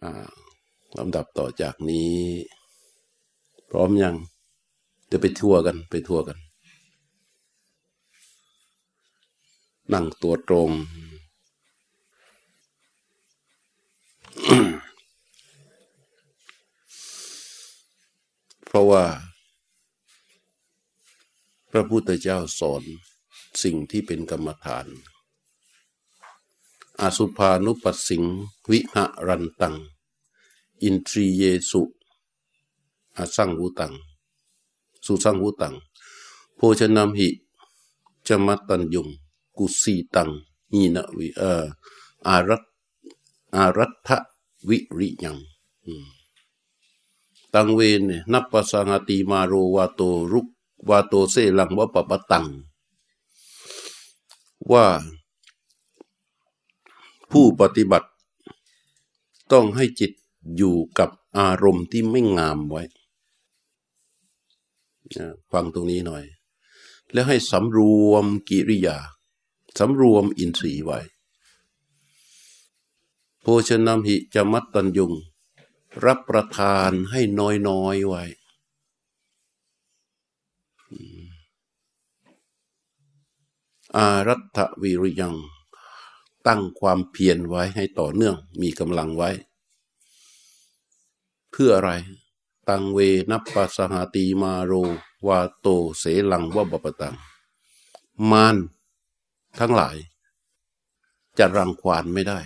อ่าลำดับต่อจากนี้ พร้อมยังจะไปทัวร์กันไปทัวร์กัน นั่งตัวตรง เพราะว่า พระพุทธเจ้าสอนสิ่งที่เป็นกรรมฐาน อสุภานุปัสสิง วิหะรันตัง อินทรีเยสุอาสังหุตัง สุสังหุตัง โภชนามหิจมัตตัญยุง กุสีตังนีนวิเอออารัตอารัตะวิริยังตังเวนนับปสังติมาโรวาโตรุกวาโตเซลังวะปะปะตัง ว่า ผู้ปฏิบัติ ต้องให้จิตอยู่กับอารมณ์ที่ไม่งามไว้ ฟังตรงนี้หน่อย แล้วให้สำรวมกิริยาสำรวมอินทรีย์ไว้ โภชนามหิจมัตตัญยุง รับประทานให้น้อยน้อยไว้อารัตวิริยัง ตั้งความเพียรไว้ให้ต่อเนื่องมีกำลังไว้ เพื่ออะไร ตังเวนับปัสหาตีมาโร วาโตเสลังวบปตัง มานทั้งหลาย จะรังควานไม่ได้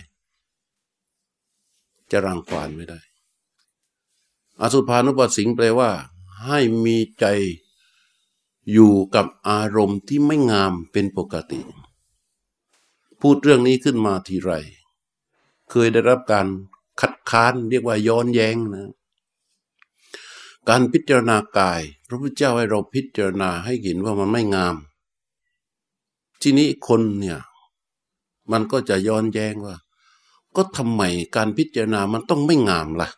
จะรังควานไม่ได้ อสุภานุปัสสิงแปลว่า ให้มีใจอยู่กับอารมณ์ที่ไม่งามเป็นปกติ พูดเรื่องนี้ขึ้นมาทีไร เคยได้รับการคัดค้านเรียกว่าย้อนแย้งนะ การพิจารณากาย พระพุทธเจ้าให้เราพิจารณาให้เห็นว่ามันไม่งาม ทีนี้คนเนี่ยมันก็จะย้อนแย้งว่า ก็ทำไมการพิจารณามันต้องไม่งามละ่ะ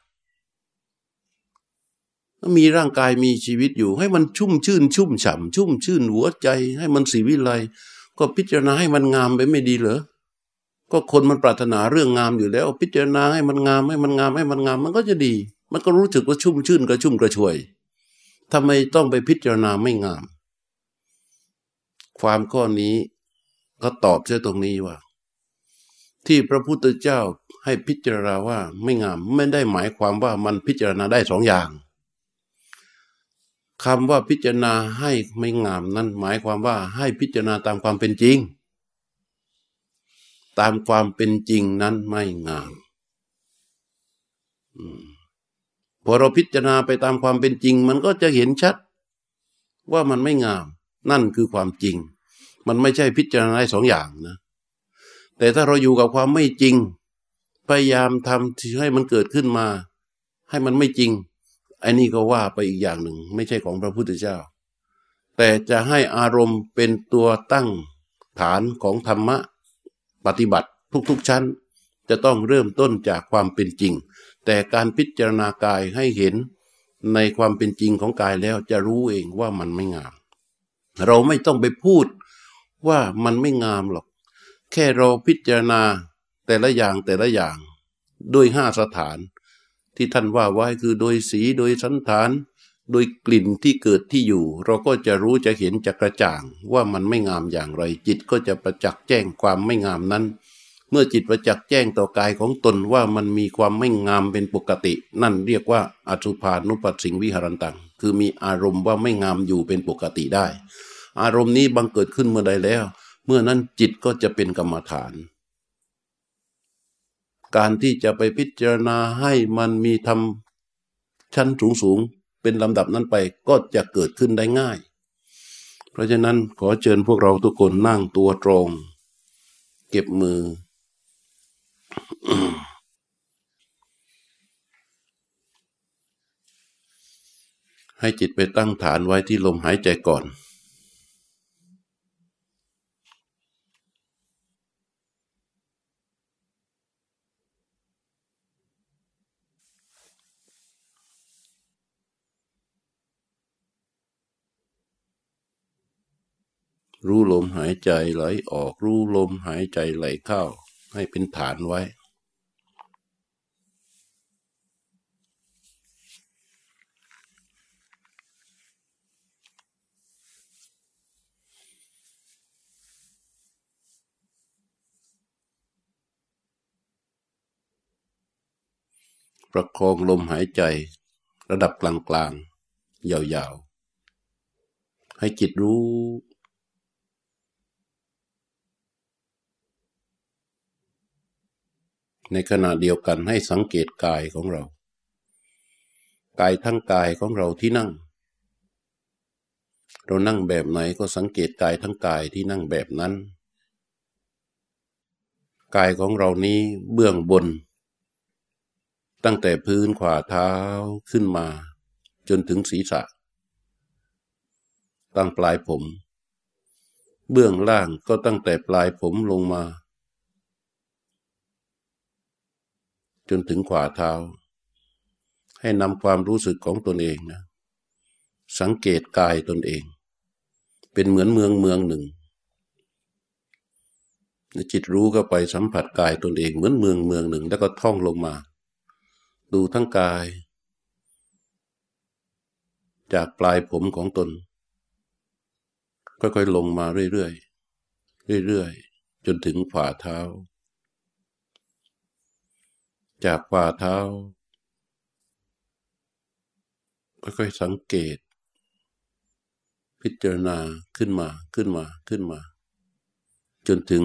มีร่างกายมีชีวิตอยู่ ให้มันชุ่มชื่น ชุ่มฉ่ำชุ่มชื่นหัวใจ ให้มันสีวิไล ก็พิจารณาให้มันงามไปไม่ดีเหรอก็คนมันปรารถนาเรื่องงามอยู่แล้ว พิจารณาให้มันงามให้มันงามให้มันงาม มันก็จะดี มันก็รู้สึกว่าชุ่มชื่นกระชุ่มกระชวยทำไมต้องไปพิจารณาไม่งาม ความข้อนี้ก็ตอบเสียตรงนี้ว่า ที่พระพุทธเจ้าให้พิจารณาว่าไม่งาม ไม่ได้หมายความว่ามันพิจารณาได้สองอย่าง คำว่าพิจารณาให้ไม่งามนั้นหมายความว่าให้พิจารณาตามความเป็นจริง ตามความเป็นจริงนั้นไม่งามพอเราพิจารณาไปตามความเป็นจริง มันก็จะเห็นชัด ว่ามันไม่งาม นั่นคือความจริง มันไม่ใช่พิจารณาได้สองอย่างนะ แต่ถ้าเราอยู่กับความไม่จริง พยายามทำให้มันเกิดขึ้นมา ให้มันไม่จริง อันนี้ก็ว่าไปอีกอย่างหนึ่ง ไม่ใช่ของพระพุทธเจ้า แต่จะให้อารมณ์เป็นตัวตั้งฐานของธรรมะปฏิบัติทุกๆชั้น จะต้องเริ่มต้นจากความเป็นจริง แต่การพิจารณากายให้เห็นในความเป็นจริงของกายแล้วจะรู้เองว่ามันไม่งาม เราไม่ต้องไปพูดว่ามันไม่งามหรอก แค่เราพิจารณาแต่ละอย่างแต่ละอย่างด้วยห้าสถาน ที่ท่านว่าไว้คือโดยสีโดยสันฐาน โดยกลิ่นที่เกิดที่อยู่ เราก็จะรู้จะเห็นจะกระจ่าง ว่ามันไม่งามอย่างไร จิตก็จะประจักษ์แจ้งความไม่งามนั้น เมื่อจิตประจักษ์แจ้งต่อกายของตนว่ามันมีความไม่งามเป็นปกติ นั่นเรียกว่าอสุภานุปัสสิงวิหารันตัง คือมีอารมณ์ว่าไม่งามอยู่เป็นปกติได้ อารมณ์นี้บังเกิดขึ้นเมื่อใดแล้ว เมื่อนั้นจิตก็จะเป็นกรรมฐาน การที่จะไปพิจารณาให้มันมีทำชั้นสูงสูงเป็นลำดับนั้นไปก็จะเกิดขึ้นได้ง่าย เพราะฉะนั้นขอเชิญพวกเราทุกคนนั่งตัวตรง เก็บมือ ให้จิตไปตั้งฐานไว้ที่ลมหายใจก่อน รู้ลมหายใจไหลออก รู้ลมหายใจไหลเข้า ให้เป็นฐานไว้ ประคองลมหายใจ ระดับกลางๆ ยาวๆ ให้จิตรู้ ในขณะเดียวกันให้สังเกตกายของเรา กายทั้งกายของเราที่นั่ง เรานั่งแบบไหนก็สังเกตกายทั้งกายที่นั่งแบบนั้น กายของเรานี้เบื้องบน ตั้งแต่พื้นขวาเท้าขึ้นมา จนถึงศีรษะ ตั้งปลายผม เบื้องล่างก็ตั้งแต่ปลายผมลงมา จนถึงขวาเท้า ให้นำความรู้สึกของตนเองนะสังเกตกายตนเอง เป็นเหมือนเมืองเมืองหนึ่งจิตรู้ก็ไปสัมผัสกายตนเองเหมือนเมืองเมืองหนึ่ง แล้วก็ท่องลงมา ดูทั้งกาย จากปลายผมของตน ค่อยๆลงมาเรื่อยๆเรื่อยๆจนถึงฝ่าเท้า จากฝ่าเท้าค่อยๆสังเกต พิจารณาขึ้นมาขึ้นมาขึ้นมา จนถึง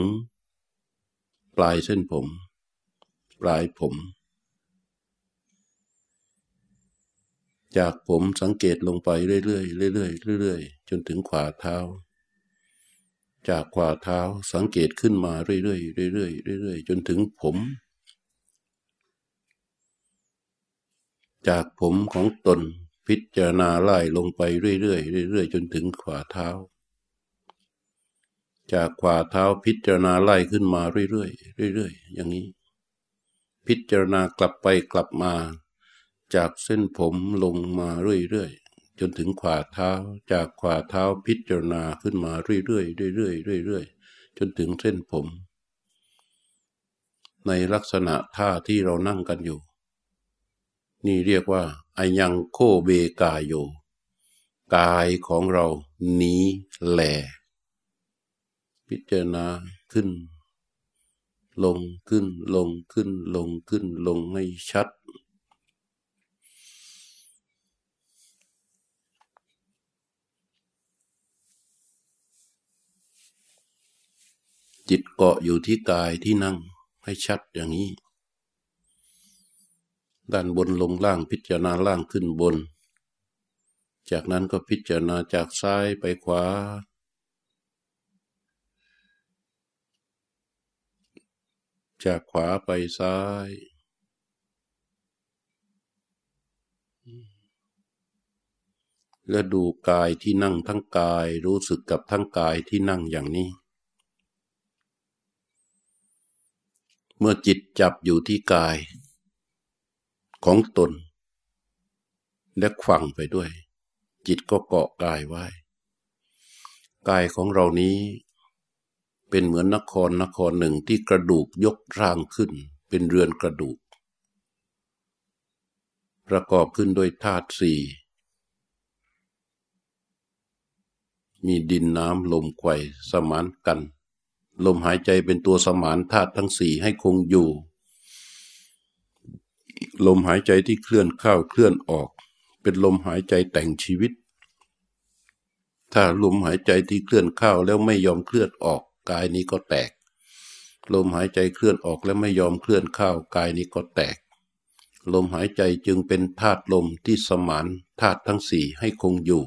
ปลายเส้นผม ปลายผม จากผมสังเกตลงไปเรื่อยๆเรื่อยๆเรื่อยๆจนถึงขวาเท้า จากขวาเท้าสังเกตขึ้นมาเรื่อยๆเรื่อยๆเรื่อยๆจนถึงผม จากผมของตนพิจารณาไล่ลงไปเรื่อยๆเรื่อยๆจนถึงขวาเท้า จากขวาเท้าพิจารณาไล่ขึ้นมาเรื่อยๆเรื่อยๆอย่างนี้ พิจารณากลับไปกลับมา จากเส้นผมลงมาเรื่อยๆจนถึงขวาเท้า จากขวาเท้าพิจารณาขึ้นมาเรื่อยๆเรื่อยๆเรื่อยๆจนถึงเส้นผม ในลักษณะท่าที่เรานั่งกันอยู่ นี่เรียกว่าอายังโคเบกายโย กายของเรานี้แหลพิจารณาขึ้น ลงขึ้นลงขึ้นลงขึ้นลงให้ชัด จิตเกาะอยู่ที่กายที่นั่งให้ชัดอย่างนี้ ด้านบนลงล่างพิจารณาล่างขึ้นบน จากนั้นก็พิจารณาจากซ้ายไปขวา จากขวาไปซ้าย และดูกายที่นั่งทั้งกายรู้สึกกับทั้งกายที่นั่งอย่างนี้เมื่อจิตจับอยู่ที่กาย ของตน และขวังไปด้วย จิตก็เกาะกายไว้ กายของเรานี้เป็นเหมือนนครนครหนึ่งที่กระดูกยกร่างขึ้น เป็นเรือนกระดูก ประกอบขึ้นด้วยธาตุสี่มีดินน้ำลมไฟสมานกัน ลมหายใจเป็นตัวสมานธาตุทั้งสี่ให้คงอยู่ ลมหายใจที่เคลื่อนเข้าเคลื่อนออก เป็นลมหายใจแต่งชีวิต ถ้าลมหายใจที่เคลื่อนเข้าแล้วไม่ยอมเคลื่อนออก กายนี้ก็แตก ลมหายใจเคลื่อนออกแล้วไม่ยอมเคลื่อนเข้ากายนี้ก็แตก ลมหายใจจึงเป็นธาตุลมที่สมานธาตุทั้งสี่ให้คงอยู่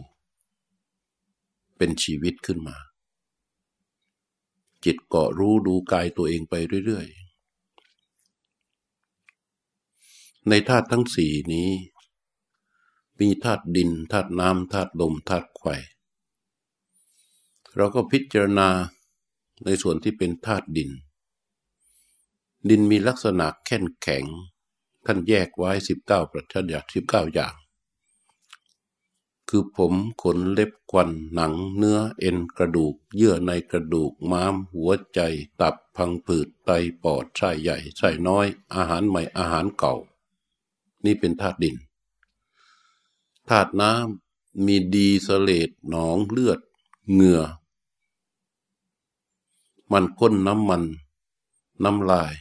เป็นชีวิตขึ้นมา จิตเกาะรู้ดูกายตัวเองไปเรื่อยๆ ในธาตุทั้งสี่นี้ มีธาตุดินธาตุน้ำธาตุลมธาตุไฟเราก็พิจารณาในส่วนที่เป็นธาตุดิน ดินมีลักษณะแข็งแข็ง ท่านแยกไว้สิบเก้าประทัดยาสิบเก้าอย่าง คือผมขนเล็บควันหนัง เนื้อเอ็นกระดูก เยื่อในกระดูกม้าม หัวใจ ตับพังผืดไตปอดไส้ใหญ่ไส้น้อย อาหารใหม่อาหารเก่า นี่เป็นธาตุดินธาตุน้ำมีดีสเลดหนองเลือดเหงื่อ มันก้นน้ำมัน น้ำลาย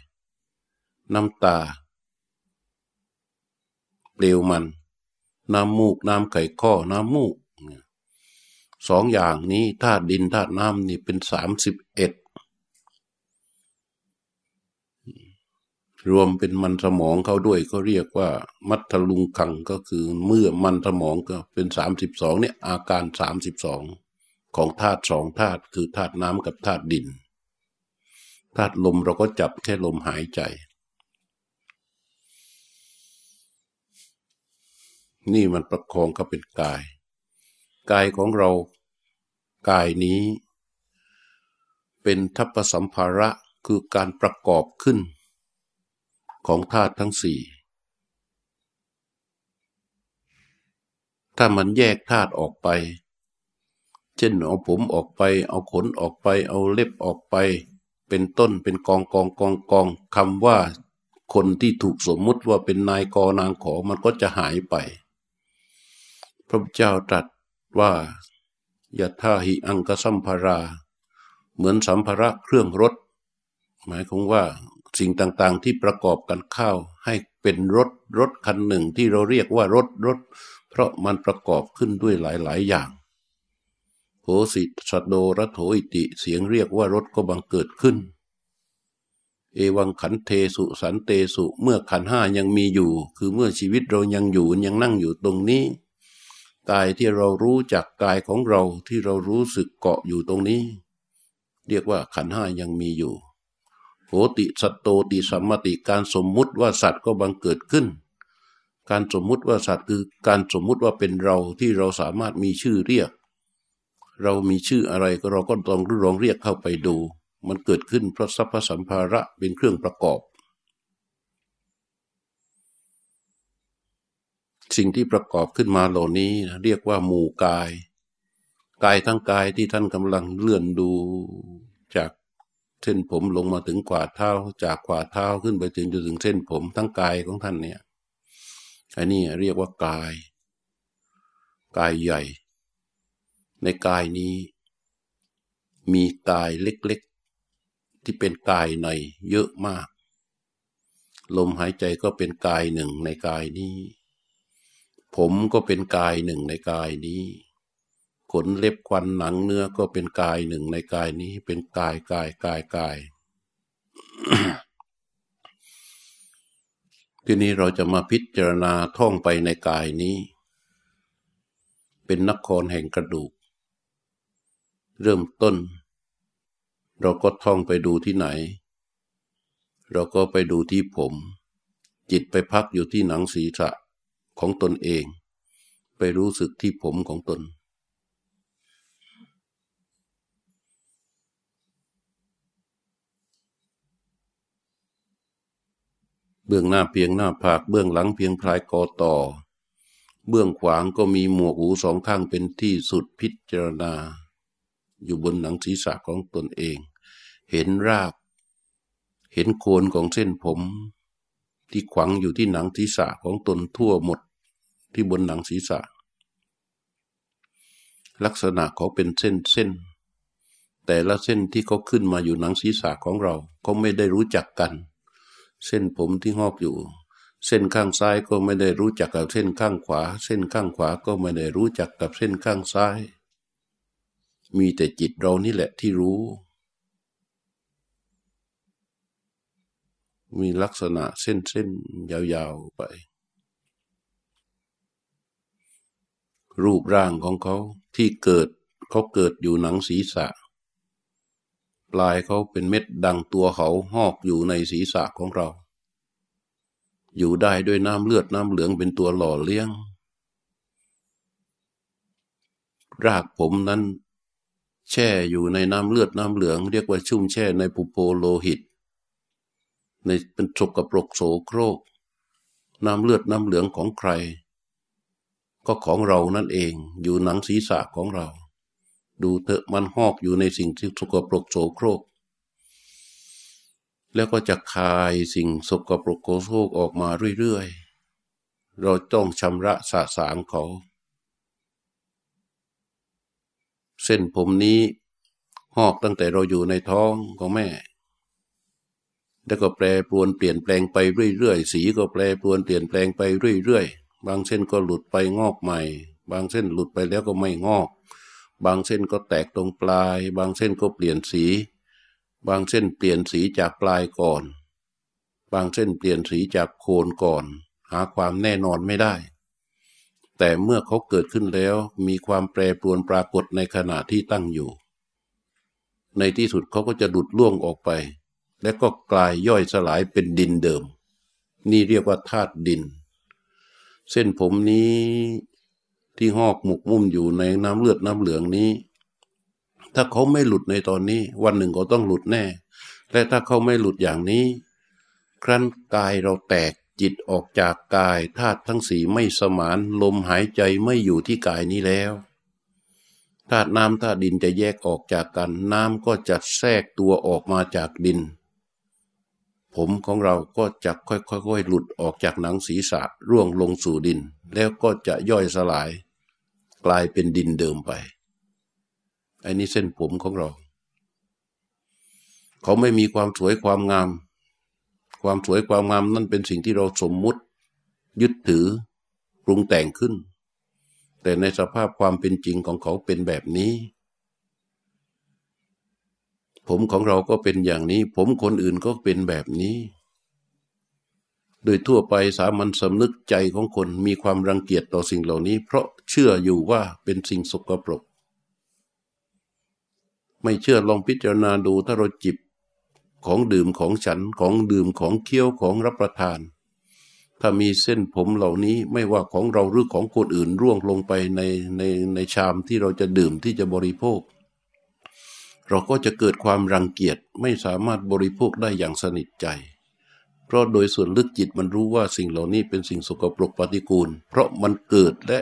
น้ำตา เปลวมัน น้ำมูก น้ำไข่ข้อ น้ำมูกสองอย่างนี้ธาตุดินธาตุน้ำนี่เป็นสามสิบเอ็ด รวมเป็นมันสมองเขาด้วยก็เรียกว่า มัทลุงคังก็คือเมื่อมันสมองก็เป็นสามสิบสองเนี่ยอาการสามสิบสองของธาตุสองธาตุคือธาตุน้ำกับธาตุดินธาตุลมเราก็จับแค่ลมหายใจ นี่มันประคองก็เป็นกาย กายของเรากายนี้ เป็นทัพสัมภาระคือการประกอบขึ้น ของธาตุทั้งสี่ ถ้ามันแยกธาตุออกไป เช่นเอาผมออกไป เอาขนออกไป เอาเล็บออกไป เป็นต้นเป็นกองกองกองกองคำว่าคนที่ถูกสมมุติว่าเป็นนายกนางขอมันก็จะหายไป พระเจ้าตรัสว่ายะท่าหิอังกสัมภารา เหมือนสัมภาระเครื่องรถ หมายของว่า สิ่งต่างๆ ที่ประกอบกันเข้าให้เป็นรถรถคันหนึ่งที่เราเรียกว่ารถรถ เพราะมันประกอบขึ้นด้วยหลายๆ อย่างโหสิสโดรโถอิติเสียงเรียกว่ารถก็บังเกิดขึ้น เอวังขันเทสุสันเตสุเมื่อขันห้ายังมีอยู่ คือเมื่อชีวิตเรายังอยู่ยังนั่งอยู่ตรงนี้กายที่เรารู้จักกายของเราที่เรารู้สึกเกาะอยู่ตรงนี้ เรียกว่าขันห้ายังมีอยู่ ติสัตโตติสัมมติการสมมุติว่าสัตว์ก็บังเกิดขึ้น การสมมุติว่าสัตว์คือการสมมุติว่าเป็นเราที่เราสามารถมีชื่อเรียก เรามีชื่ออะไรก็เราก็ต้องร้องเรียกเข้าไปดู มันเกิดขึ้นเพราะทรัพย์สัมภาระเป็นเครื่องประกอบ สิ่งที่ประกอบขึ้นมาเหล่านี้เรียกว่าหมู่กาย กายทั้งกายที่ท่านกำลังเลื่อนดูจาก เส้นผมลงมาถึงกว่าเท้า จากกว่าเท้าขึ้นไปถึงจนถึงเส้นผมทั้งกายของท่านเนี่ยอันนี้เรียกว่ากาย กายใหญ่ ในกายนี้ มีกายเล็กๆ ที่เป็นกายในเยอะมาก ลมหายใจก็เป็นกายหนึ่งในกายนี้ ผมก็เป็นกายหนึ่งในกายนี้ ขนเล็บควันหนังเนื้อก็เป็นกายหนึ่งในกายนี้เป็นกายกายกายกาย ทีนี้เราจะมาพิจารณาท่องไปในกายนี้ เป็นนครแห่งกระดูก เริ่มต้น เราก็ท่องไปดูที่ไหน เราก็ไปดูที่ผม จิตไปพักอยู่ที่หนังศีรษะของตนเอง ไปรู้สึกที่ผมของตน เบื้องหน้าเพียงหน้าผากเบื้องหลังเพียงพลายกอต่อ เบื้องขวางก็มีหมวกหูสองข้างเป็นที่สุดพิจารณา อยู่บนหนังศีรษะของตนเอง เห็นราก เห็นโคนของเส้นผม ที่ขวังอยู่ที่หนังศีรษะของตนทั่วหมดที่บนหนังศีรษะ ลักษณะเขาเป็นเส้นเส้นแต่ละเส้นที่เขาขึ้นมาอยู่หนังศีรษะของเราเขาไม่ได้รู้จักกัน เส้นผมที่งอกอยู่ เส้นข้างซ้ายก็ไม่ได้รู้จักกับเส้นข้างขวา เส้นข้างขวาก็ไม่ได้รู้จักกับเส้นข้างซ้าย มีแต่จิตเรานี่แหละที่รู้ มีลักษณะเส้นๆยาวๆไป รูปร่างของเขาที่เกิดเขาเกิดอยู่หนังศีรษะป ลายเขาเป็นเม็ดดังตัวเขาหอกอยู่ในศีรษะของเรา อยู่ได้ด้วยน้ำเลือดน้ำเหลืองเป็นตัวหล่อเลี้ยง รากผมนั้น แช่อยู่ในน้ำเลือดน้ำเหลือง เรียกว่าชุ่มแช่ในปุโปโลหิต ในเป็นสกปรกโสโครก น้ำเลือดน้ำเหลืองของใคร ก็ของเรานั่นเองอยู่หนังศีรษะของเรา ดูเถอะมันหอกอยู่ในสิ่งที่สกปรกโสโครก แล้วก็จะคายสิ่งสกปรกโสโครกออกมาเรื่อยๆ เราต้องชำระสะสางเขา เส้นผมนี้หอกตั้งแต่เราอยู่ในท้องของแม่ แล้วก็แปรปรวนเปลี่ยนแปลงไปเรื่อยๆ สีก็แปรปรวนเปลี่ยนแปลงไปเรื่อยๆ บางเส้นก็หลุดไปงอกใหม่ บางเส้นหลุดไปแล้วก็ไม่งอก บางเส้นก็แตกตรงปลาย บางเส้นก็เปลี่ยนสี บางเส้นเปลี่ยนสีจากปลายก่อน บางเส้นเปลี่ยนสีจากโคนก่อน หาความแน่นอนไม่ได้ แต่เมื่อเขาเกิดขึ้นแล้วมีความแปรปรวนปรากฏในขณะที่ตั้งอยู่ ในที่สุดเขาก็จะดุดล่วงออกไป และก็กลายย่อยสลายเป็นดินเดิม นี่เรียกว่าธาตุดิน เส้นผมนี้ ที่หอกหมกมุ่มอยู่ในน้ำเลือดน้ำเหลืองนี้ ถ้าเขาไม่หลุดในตอนนี้ วันหนึ่งก็ต้องหลุดแน่ และถ้าเขาไม่หลุดอย่างนี้ ครั้นกายเราแตกจิตออกจากกายธาตุทั้งสี่ไม่สมานลมหายใจไม่อยู่ที่กายนี้แล้วธาตุน้ำธาตุดินจะแยกออกจากกัน น้ำก็จะแทรกตัวออกมาจากดิน ผมของเราก็จะค่อยๆหลุดออกจากหนังศีรษะร่วงลงสู่ดิน แล้วก็จะย่อยสลาย กลายเป็นดินเดิมไป อันนี้เส้นผมของเรา เขาไม่มีความสวยความงาม ความสวยความงามนั่นเป็นสิ่งที่เราสมมุติ ยึดถือปรุงแต่งขึ้น แต่ในสภาพความเป็นจริงของเขาเป็นแบบนี้ ผมของเราก็เป็นอย่างนี้ ผมคนอื่นก็เป็นแบบนี้ โดยทั่วไปสามัญสำนึกใจของคนมีความรังเกียจต่อสิ่งเหล่านี้ เพราะเชื่ออยู่ว่าเป็นสิ่งสกปรก ไม่เชื่อลองพิจารณาดูถ้าเราจิบของดื่มของฉันของดื่มของเคี้ยวของรับประทาน ถ้ามีเส้นผมเหล่านี้ไม่ว่าของเราหรือของคนอื่นร่วงลงไปในในในชามที่เราจะดื่มที่จะบริโภค เราก็จะเกิดความรังเกียจไม่สามารถบริโภคได้อย่างสนิทใจ เพราะโดยส่วนลึกจิตมันรู้ว่าสิ่งเหล่านี้เป็นสิ่งสกปรกปฏิกูล เพราะมันเกิดและ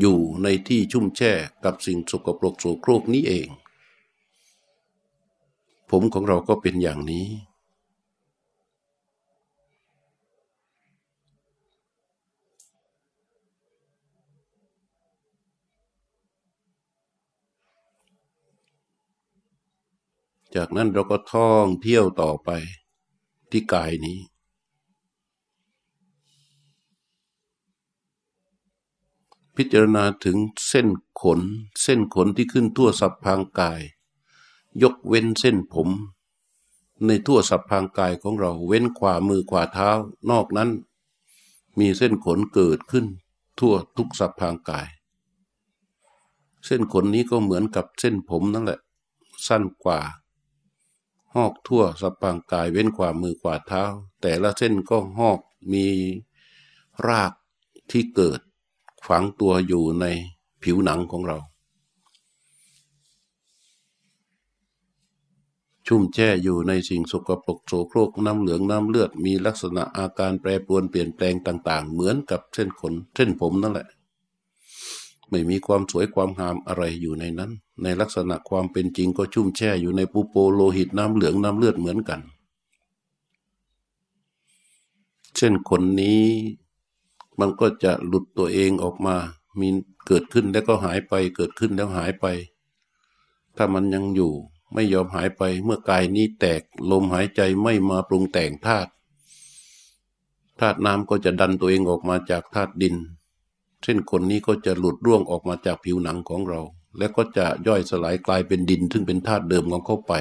อยู่ในที่ชุ่มแช่กับสิ่งสกปรกโสโครกนี้เอง ผมของเราก็เป็นอย่างนี้ จากนั้นเราก็ท่องเที่ยวต่อไปที่กายนี้ พิจารณาถึงเส้นขน เส้นขนที่ขึ้นทั่วสับพางกาย ยกเว้นเส้นผม ในทั่วสับพางกายของเราเว้นขวามือขวาเท้า นอกนั้น มีเส้นขนเกิดขึ้น ทั่วทุกสับพางกาย เส้นขนนี้ก็เหมือนกับเส้นผมนั่นแหละ สั้นกว่าหอกทั่วสับปางกายเว้นขวามือขวาเท้า แต่ละเส้นก็หอกมีรากที่เกิด ฝังตัวอยู่ในผิวหนังของเรา ชุ่มแช่อยู่ในสิ่งสกปรกโสโครกน้ำเหลืองน้ำเลือด มีลักษณะอาการแปรปรวนเปลี่ยนแปลงต่าง ๆ เหมือนกับเส้นขนเส้นผมนั่นแหละ ไม่มีความสวยความงามอะไรอยู่ในนั้น ในลักษณะความเป็นจริงก็ชุ่มแช่อยู่ในปูโปโลหิตน้ำเหลืองน้ำเลือดเหมือนกัน เช่นคนนี้ มันก็จะหลุดตัวเองออกมา มีเกิดขึ้นแล้วก็หายไป เกิดขึ้นแล้วหายไป ถ้ามันยังอยู่ไม่ยอมหายไป เมื่อกายนี้แตกลมหายใจไม่มาปรุงแต่งธาตุธาตุน้ำก็จะดันตัวเองออกมาจากธาตุดินเส้นขนนี้ก็จะหลุดร่วงออกมาจากผิวหนังของเรา และก็จะย่อยสลายกลายเป็นดิน ซึ่งเป็นธาตุเดิมของเขาไป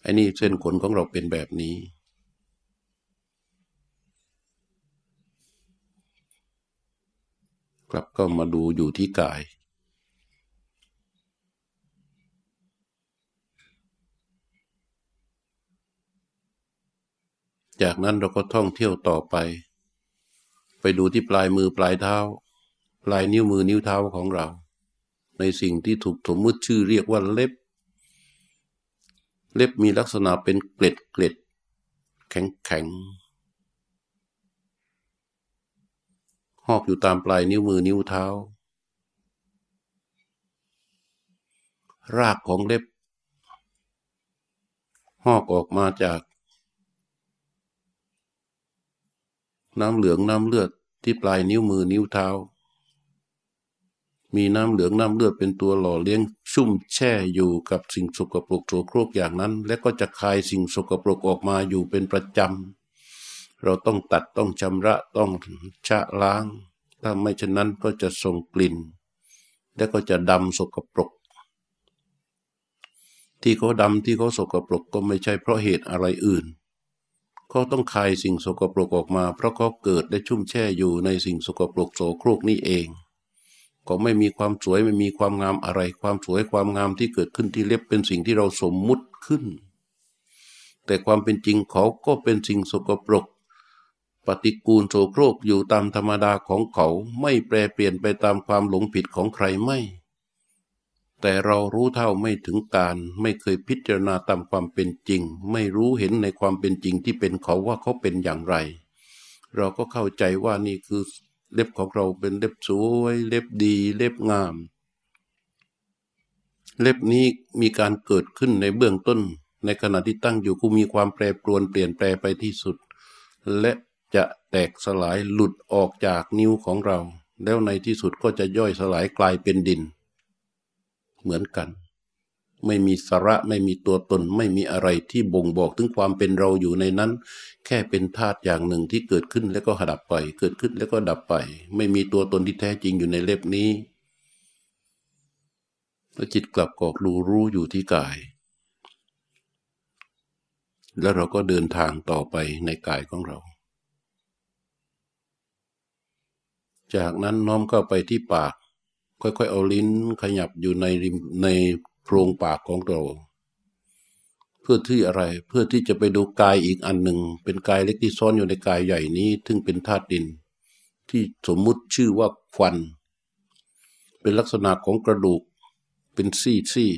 ไอ้นี่เส้นขนของเราเป็นแบบนี้ กลับก็มาดูอยู่ที่กาย จากนั้นเราก็ท่องเที่ยวต่อไป ไปดูที่ปลายมือปลายเท้า ปลายนิ้วมือนิ้วเท้าของเรา ในสิ่งที่ถูกถมมืดชื่อเรียกว่าเล็บ เล็บมีลักษณะเป็นเกล็ดเกล็ดแข็งแข็ง หอกอยู่ตามปลายนิ้วมือนิ้วเท้า รากของเล็บ หอกออกมาจาก น้ำเหลืองน้ำเลือดที่ปลายนิ้วมือนิ้วเท้า มีน้ำเหลืองน้ำเลือดเป็นตัวหล่อเลี้ยงชุ่มแช่อยู่กับสิ่งสกปรกโสโครกอย่างนั้น และก็จะคายสิ่งสกปรกออกมาอยู่เป็นประจำ เราต้องตัดต้องชำระต้องชะล้าง ถ้าไม่เช่นนั้นก็จะส่งกลิ่น และก็จะดำสกปรก ที่เขาดำที่เขาสกปรกก็ไม่ใช่เพราะเหตุอะไรอื่นเขาต้องคายสิ่งสกปรกออกมา เพราะเขาเกิดได้ชุ่มแช่อยู่ในสิ่งสกปรกโสโครกนี่เอง ก็ไม่มีความสวยไม่มีความงามอะไร ความสวยความงามที่เกิดขึ้นที่เล็บเป็นสิ่งที่เราสมมุติขึ้น แต่ความเป็นจริงเขาก็เป็นสิ่งสกปรก ปฏิกูลโสโครกอยู่ตามธรรมดาของเขาไม่แปรเปลี่ยนไปตามความหลงผิดของใครไม่ แต่เรารู้เท่าไม่ถึงการไม่เคยพิจารณาตามความเป็นจริง ไม่รู้เห็นในความเป็นจริงที่เป็นเขาว่าเขาเป็นอย่างไร เราก็เข้าใจว่านี่คือเล็บของเราเป็นเล็บสวยเล็บดีเล็บงาม เล็บนี้มีการเกิดขึ้นในเบื้องต้น ในขณะที่ตั้งอยู่ก็มีความแปรปรวนเปลี่ยนแปลไปที่สุด และ จะแตกสลายหลุดออกจากนิ้วของเรา แล้วในที่สุดก็จะย่อยสลายกลายเป็นดิน เหมือนกัน ไม่มีสาระไม่มีตัวตนไม่มีอะไรที่บ่งบอกถึงความเป็นเราอยู่ในนั้น แค่เป็นธาตุอย่างหนึ่งที่เกิดขึ้นแล้วก็ดับไป เกิดขึ้นแล้วก็ดับไป ไม่มีตัวตนที่แท้จริงอยู่ในเล็บนี้แล้วจิตกลับกอกรู้รู้อยู่ที่กาย แล้วเราก็เดินทางต่อไปในกายของเรา จากนั้นน้อมเข้าไปที่ปาก ค่อยๆเอาลิ้นขยับอยู่ในริมในโพรงปากของเรา เพื่อที่อะไรเพื่อที่จะไปดูกายอีกอันหนึ่ง เป็นกายเล็กที่ซ่อนอยู่ในกายใหญ่นี้ซึ่งเป็นธาตุดิน ที่สมมุติชื่อว่าควัน เป็นลักษณะของกระดูกเป็นซี่ซี่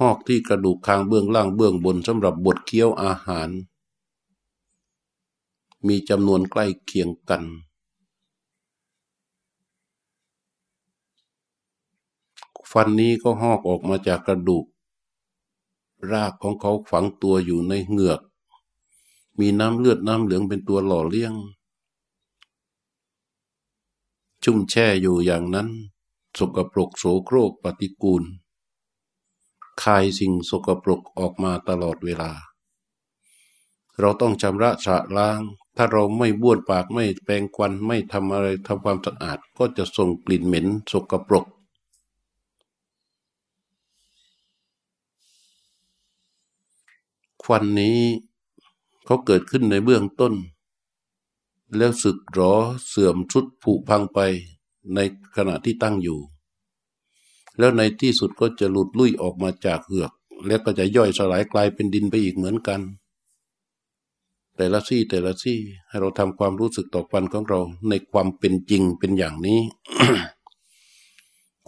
หอกที่กระดูกคางเบื้องล่างเบื้องบนสำหรับบดเคี้ยวอาหาร มีจำนวนใกล้เคียงกัน ฟันนี้ก็หอกออกมาจากกระดูก รากของเขาฝังตัวอยู่ในเหงือก มีน้ำเลือดน้ำเหลืองเป็นตัวหล่อเลี้ยง ชุ่มแช่อยู่อย่างนั้น สกปรกโสโครกปฏิกูลคายสิ่งสกปรกออกมาตลอดเวลา เราต้องชำระสะล้าง ถ้าเราไม่บ้วนปากไม่แปรงควันไม่ทำอะไรทำความสะอาด ก็จะส่งกลิ่นเหม็นสกปรก ฟันนี้เขาเกิดขึ้นในเบื้องต้น แล้วสึกหรอเสื่อมชุดผุพังไปในขณะที่ตั้งอยู่ แล้วในที่สุดก็จะหลุดลุ่ยออกมาจากเหือก แล้วก็จะย่อยสลายกลายเป็นดินไปอีกเหมือนกัน แต่ละซี่แต่ละซี่ให้เราทำความรู้สึกต่อฟันของเราในความเป็นจริงเป็นอย่างนี้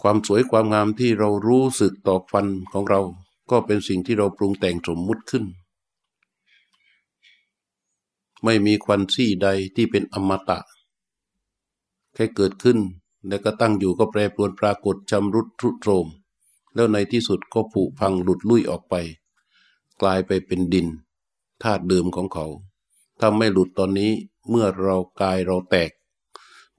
ความสวยความงามที่เรารู้สึกต่อฟันของเรา ก็เป็นสิ่งที่เราปรุงแต่งสมมุติขึ้น ไม่มีควันซี่ใดที่เป็นอมตะ แค่เกิดขึ้นแล้วก็ตั้งอยู่ก็แปรปรวนปรากฏชำรุดทรุโทรม แล้วในที่สุดก็ผุพังหลุดลุ่ยออกไป กลายไปเป็นดินธาตุเดิมของเขา ถ้าไม่หลุดตอนนี้เมื่อเรากายเราแตก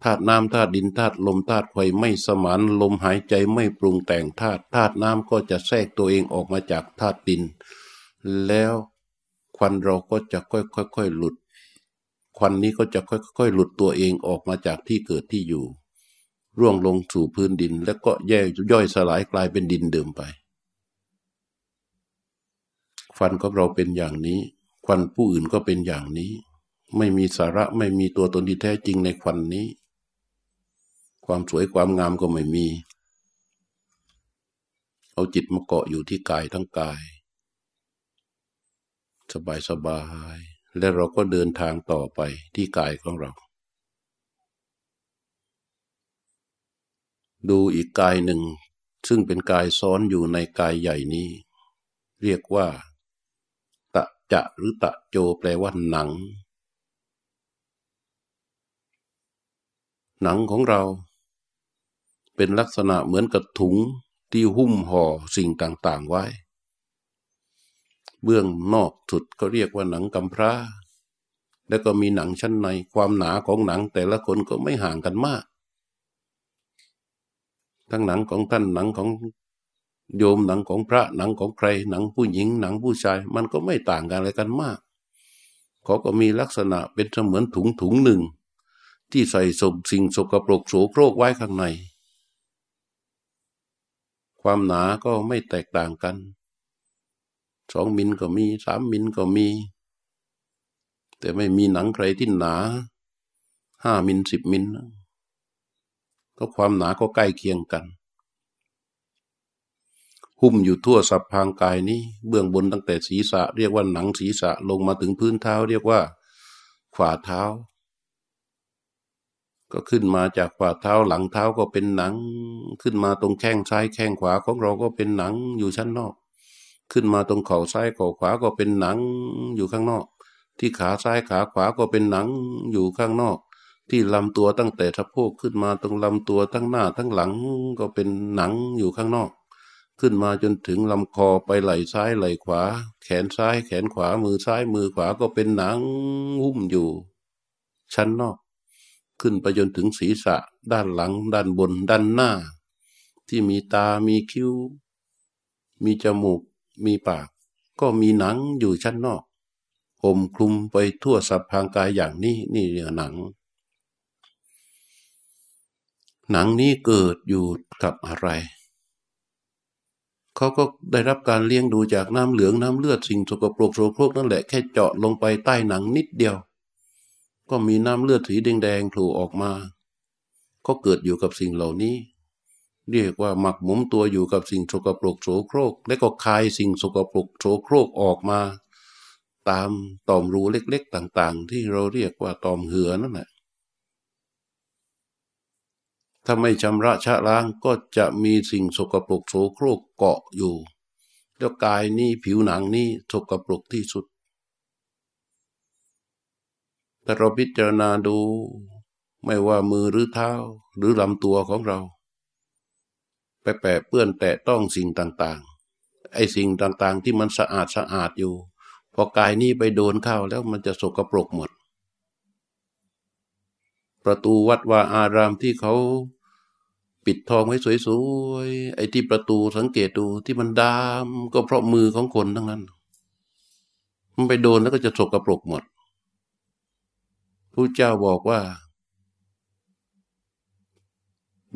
ธาตุน้ำธาตุดินธาตุลมธาตุไฟไม่สมานลมหายใจไม่ปรุงแต่งธาตุธาตุน้ำก็จะแทรกตัวเองออกมาจากธาตุดิน แล้วควันเราก็จะค่อยๆหลุด วันนี้ก็จะค่อยๆ หลุดตัวเองออกมาจากที่เกิดที่อยู่ ร่วงลงสู่พื้นดิน แล้วก็แย่ย่อยสลายกลายเป็นดินเดิมไป ฟันของเราเป็นอย่างนี้ควันผู้อื่นก็เป็นอย่างนี้ ไม่มีสาระไม่มีตัวตนที่แท้จริงในควันนี้ ความสวยความงามก็ไม่มี เอาจิตมาเกาะอยู่ที่กายทั้งกาย สบายสบาย และเราก็เดินทางต่อไปที่กายของเรา ดูอีกกายหนึ่ง ซึ่งเป็นกายซ้อนอยู่ในกายใหญ่นี้ เรียกว่า ตะจะหรือตะโจแปลว่าหนัง หนังของเรา เป็นลักษณะเหมือนกับถุงที่หุ้มห่อสิ่งต่าง ๆ ไว้ เบื้องนอกสุดก็เรียกว่าหนังกำพร้า แล้วก็มีหนังชั้นในความหนาของหนังแต่ละคนก็ไม่ห่างกันมาก ทั้งหนังของท่านหนังของโยมหนังของพระหนังของใคร หนังผู้หญิงหนังผู้ชาย มันก็ไม่ต่างกันอะไรกันมาก เขาก็มีลักษณะเป็นเสมือนถุงถุงหนึ่ง ที่ใส่สมสิ่งสกปรกโสโครกไว้ข้างใน ความหนาก็ไม่แตกต่างกัน สองมิลก็มีสามมิลก็มี แต่ไม่มีหนังใครที่หนาห้ามิลสิบมิลก็ความหนาก็ใกล้เคียงกัน หุ้มอยู่ทั่วสับพางกายนี้ เบื้องบนตั้งแต่ศีรษะ เรียกว่าหนังศีรษะลงมาถึงพื้นเท้า เรียกว่าฝ่าเท้า ก็ขึ้นมาจากฝ่าเท้าหลังเท้าก็เป็นหนัง ขึ้นมาตรงแข้งซ้ายแข้งขวาของเราก็เป็นหนังอยู่ชั้นนอก ขึ้นมาตรงเข่าซ้ายเข่าขวาก็เป็นหนังอยู่ข้างนอก ที่ขาซ้ายขาขวาก็เป็นหนังอยู่ข้างนอก ที่ลำตัวตั้งแต่สะโพกขึ้นมาตรงลำตัวทั้งหน้าทั้งหลังก็เป็นหนังอยู่ข้างนอก ขึ้นมาจนถึงลำคอไปไหล่ซ้ายไหล่ขวา แขนซ้ายแขนขวามือซ้ายมือขวาก็เป็นหนังหุ้มอยู่ ชั้นนอก ขึ้นไปจนถึงศีรษะ ด้านหลัง ด้านบน ด้านหน้า ที่มีตามีคิ้ว มีจมูก มีปาก ก็มีหนังอยู่ชั้นนอกห่มคลุมไปทั่วสัพพางกายอย่างนี้นี่เรียกหนัง หนังนี้เกิดอยู่กับอะไร เขาก็ได้รับการเลี้ยงดูจากน้ำเหลืองน้ำเลือดสิ่งสกปรกโสโครกนั่นแหละแค่เจาะลงไปใต้หนังนิดเดียว ก็มีน้ำเลือดสีแดงๆโผล่ออกมา ก็เกิดอยู่กับสิ่งเหล่านี้ เรียกว่าหมักหมมตัวอยู่กับสิ่งสกปรกโสโครก และก็คายสิ่งสกปรกโสโครกออกมา ตามต่อมรูเล็ก ๆ ต่าง ๆ ที่เราเรียกว่าต่อมเหือนั่นแหละถ้าไม่ชำระชะล้างก็จะมีสิ่งสกปรกโสโครกเกาะอยู่ แล้วกายนี้ผิวหนังนี้สกปรกที่สุดแต่เราพิจารณาดู ไม่ว่ามือหรือเท้าหรือลำตัวของเรา ไปแปะเปื้อนแตะต้องสิ่งต่างๆ ไอ้สิ่งต่างๆ ที่มันสะอาดสะอาดอยู่ พอกายนี้ไปโดนเข้าแล้วมันจะสกปรกหมด ประตูวัดวาอารามที่เขาปิดทองไว้สวยๆ ไอ้ที่ประตูสังเกตดูที่มันดามก็เพราะมือของคนทั้งนั้น มันไปโดนแล้วก็จะสกรปรกหมดผู้เจ้าบอกว่า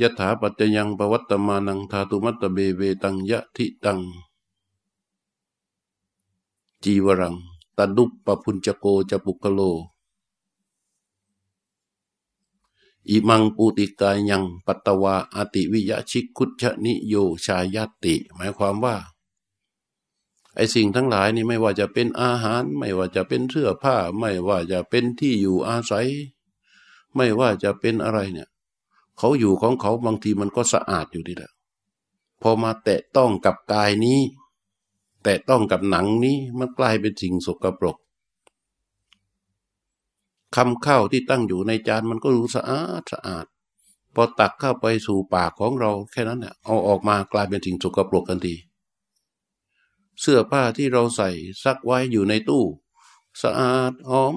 ยถาปัจจยังปวัตตมานังธาตุมัตตเบเวตังยะทิตัง จีวรังตดุปปพุญจโกจะปุกโล อิมังปูติกายังปัตตวาอติวิยะชิกุชนิโยชายาติ หมายความว่า ไอสิ่งทั้งหลายนี่ไม่ว่าจะเป็นอาหาร ไม่ว่าจะเป็นเสื้อผ้า ไม่ว่าจะเป็นที่อยู่อาศัย ไม่ว่าจะเป็นอะไรเนี่ย เขาอยู่ของเขาบางทีมันก็สะอาดอยู่ดีแหละพอมาแตะต้องกับกายนี้ แตะต้องกับหนังนี้มันกลายเป็นสิ่งสกปรกคำข้าวที่ตั้งอยู่ในจานมันก็ดูสะอาดสะอาด พอตักเข้าไปสู่ปากของเราแค่นั้นเนี่ยเอาออกมากลายเป็นสิ่งสกปรกทันทีเสื้อผ้าที่เราใส่ซักไว้อยู่ในตู้ สะอาดหอม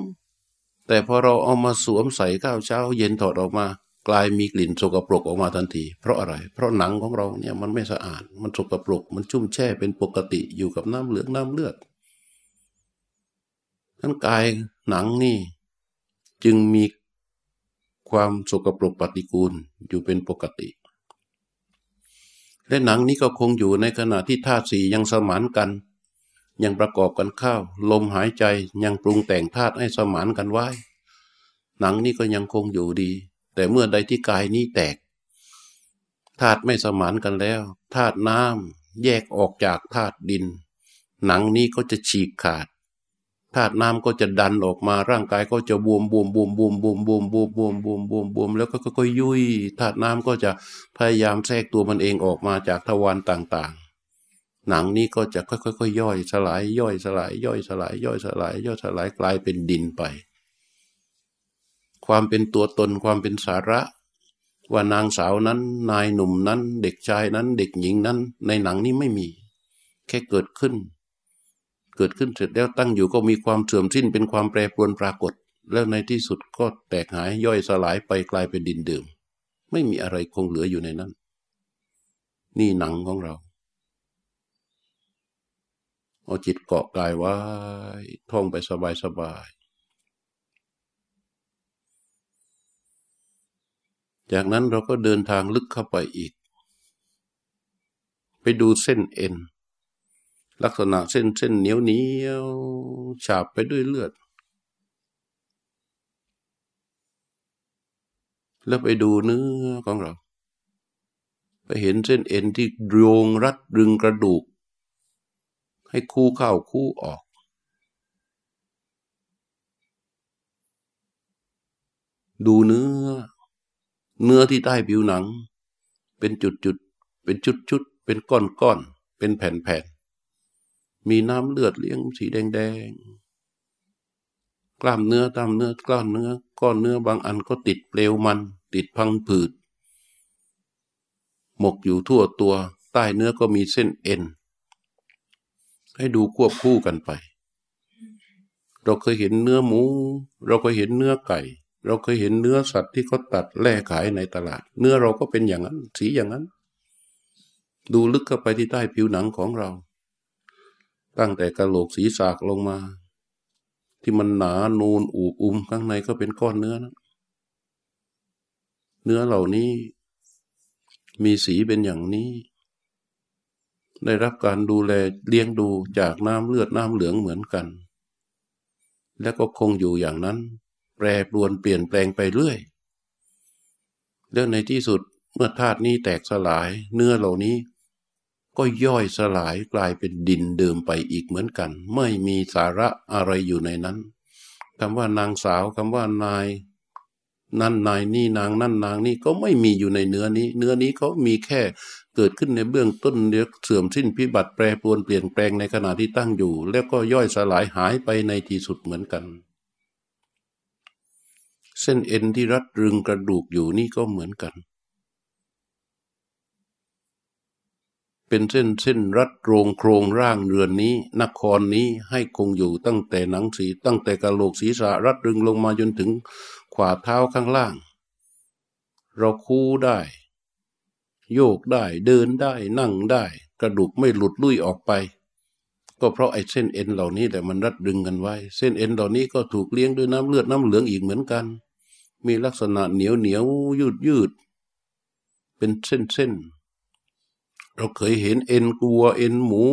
แต่พอเราเอามาสวมใส่ข้าวเช้า เย็นถอดออกมา กลายมีกลิ่นสกปรกออกมาทันที เพราะอะไร เพราะหนังของเราเนี่ยมันไม่สะอาด มันสกปรก มันชุ่มแช่เป็นปกติอยู่กับน้ำเหลืองน้ำเลือดทั้นกายหนังนี่จึงมีความสกปรกปฏิกูลอยู่เป็นปกติ และหนังนี้ก็คงอยู่ในขณะที่ธาตุสี่ยังสมานกัน ยังประกอบกันเข้าลมหายใจยังปรุงแต่งธาตุให้สมานกันไว้ หนังนี้ก็ยังคงอยู่ดี แต่เมื่อใดที่กายนี้แตกธาตุไม่สมานกันแล้วธาตุน้ำแยกออกจากธาตุดิน หนังนี้ก็จะฉีกขาดธาตุน้ำก็จะดันออกมาร่างกายก็จะบวมบวมบวมบวมบวมบวมบวมบวมบวมบวมบวมแล้วก็ค่อยยุ่ยธาตุน้ำก็จะพยายามแทรกตัวมันเองออกมาจากทวารต่างๆ หนังนี้ก็จะค่อยๆย่อยสลายย่อยสลายย่อยสลายย่อยสลายย่อยสลายกลายเป็นดินไป ความเป็นตัวตนความเป็นสาระ ว่านางสาวนั้น นายหนุ่มนั้น เด็กชายนั้น เด็กหญิงนั้น ในหนังนี้ไม่มี แค่เกิดขึ้น เกิดขึ้นเสร็จแล้วตั้งอยู่ก็มีความเสื่อมสิ้นเป็นความแปรปรวนปรากฏ แล้วในที่สุดก็แตกหายย่อยสลายไปกลายเป็นดินเดิมไม่มีอะไรคงเหลืออยู่ในนั้น นี่หนังของเราเอาจิตเกาะกายไว้ท่องไปสบายสบาย จากนั้นเราก็เดินทางลึกเข้าไปอีก ไปดูเส้นเอ็น ลักษณะเส้นเส้นเหนียวเหนียวฉาบไปด้วยเลือด แล้วไปดูเนื้อของเรา ไปเห็นเส้นเอ็นที่โยงรัดรึงกระดูก ให้คู่เข้าคู่ออกดูเนื้อ เนื้อที่ใต้ผิวหนัง เป็นจุดจุดเป็นชุดชุดเป็นก้อนก้อนเป็นแผ่นแผ่นมีน้ำเลือดเลี้ยงสีแดงแดงกล้ามเนื้อตามเนื้อกล้ามเนื้อ ก้อนเนื้อบางอันก็ติดเปลวมัน ติดพังผืด หมกอยู่ทั่วตัว ใต้เนื้อก็มีเส้นเอ็น ให้ดูควบคู่กันไป เราเคยเห็นเนื้อหมู เราเคยเห็นเนื้อไก่ เราเคยเห็นเนื้อสัตว์ที่เขาตัดแล่ขายในตลาด เนื้อเราก็เป็นอย่างนั้น สีอย่างนั้น ดูลึกเข้าไปที่ใต้ผิวหนังของเรา ตั้งแต่กระโหลกศีรษะลงมา ที่มันหนานูนอูบอุ้มข้างในก็เป็นก้อนเนื้อนะเนื้อเหล่านี้มีสีเป็นอย่างนี้ ได้รับการดูแลเลี้ยงดูจากน้ำเลือดน้ำเหลืองเหมือนกัน และก็คงอยู่อย่างนั้น แปรปรวนเปลี่ยนแปลงไปเรื่อยแล้วในที่สุดเมื่อธาตุนี้แตกสลาย เนื้อเหล่านี้ ก็ย่อยสลายกลายเป็นดินเดิมไปอีกเหมือนกัน ไม่มีสาระอะไรอยู่ในนั้นคำว่านางสาวคำว่านาย นั่นนายนี่นางนั่นนางนี่ก็ไม่มีอยู่ในเนื้อนี้ เนื้อนี้เขามีแค่เกิดขึ้นในเบื้องต้นเดียเสื่อมสิ้นพิบัติแปรปรวนเปลี่ยนแปลงในขณะที่ตั้งอยู่ แล้วก็ย่อยสลายหายไปในที่สุดเหมือนกัน เส้นเอ็นที่รัดรึงกระดูกอยู่นี่ก็เหมือนกัน เป็นเส้นเส้นรัดโครงโครงร่างเรือนนี้ นครนี้ให้คงอยู่ตั้งแต่หนังสีตั้งแต่กระโหลกศีรษะรัดรึงลงมาจนถึงขวาเท้าข้างล่าง เราคู่ได้ โยกได้เดินได้นั่งได้ กระดูกไม่หลุดลุ่ยออกไปก็เพราะไอ้เส้นเอ็นเหล่านี้แต่มันรัดดึงกันไว้ เส้นเอ็นเหล่านี้ก็ถูกเลี้ยงด้วยน้ำเลือดน้ำเหลืองอีกเหมือนกัน มีลักษณะเหนียวเหนียวยืดยืด เป็นเส้นเส้น เราเคยเห็นเอ็นกัวเอ็นหมู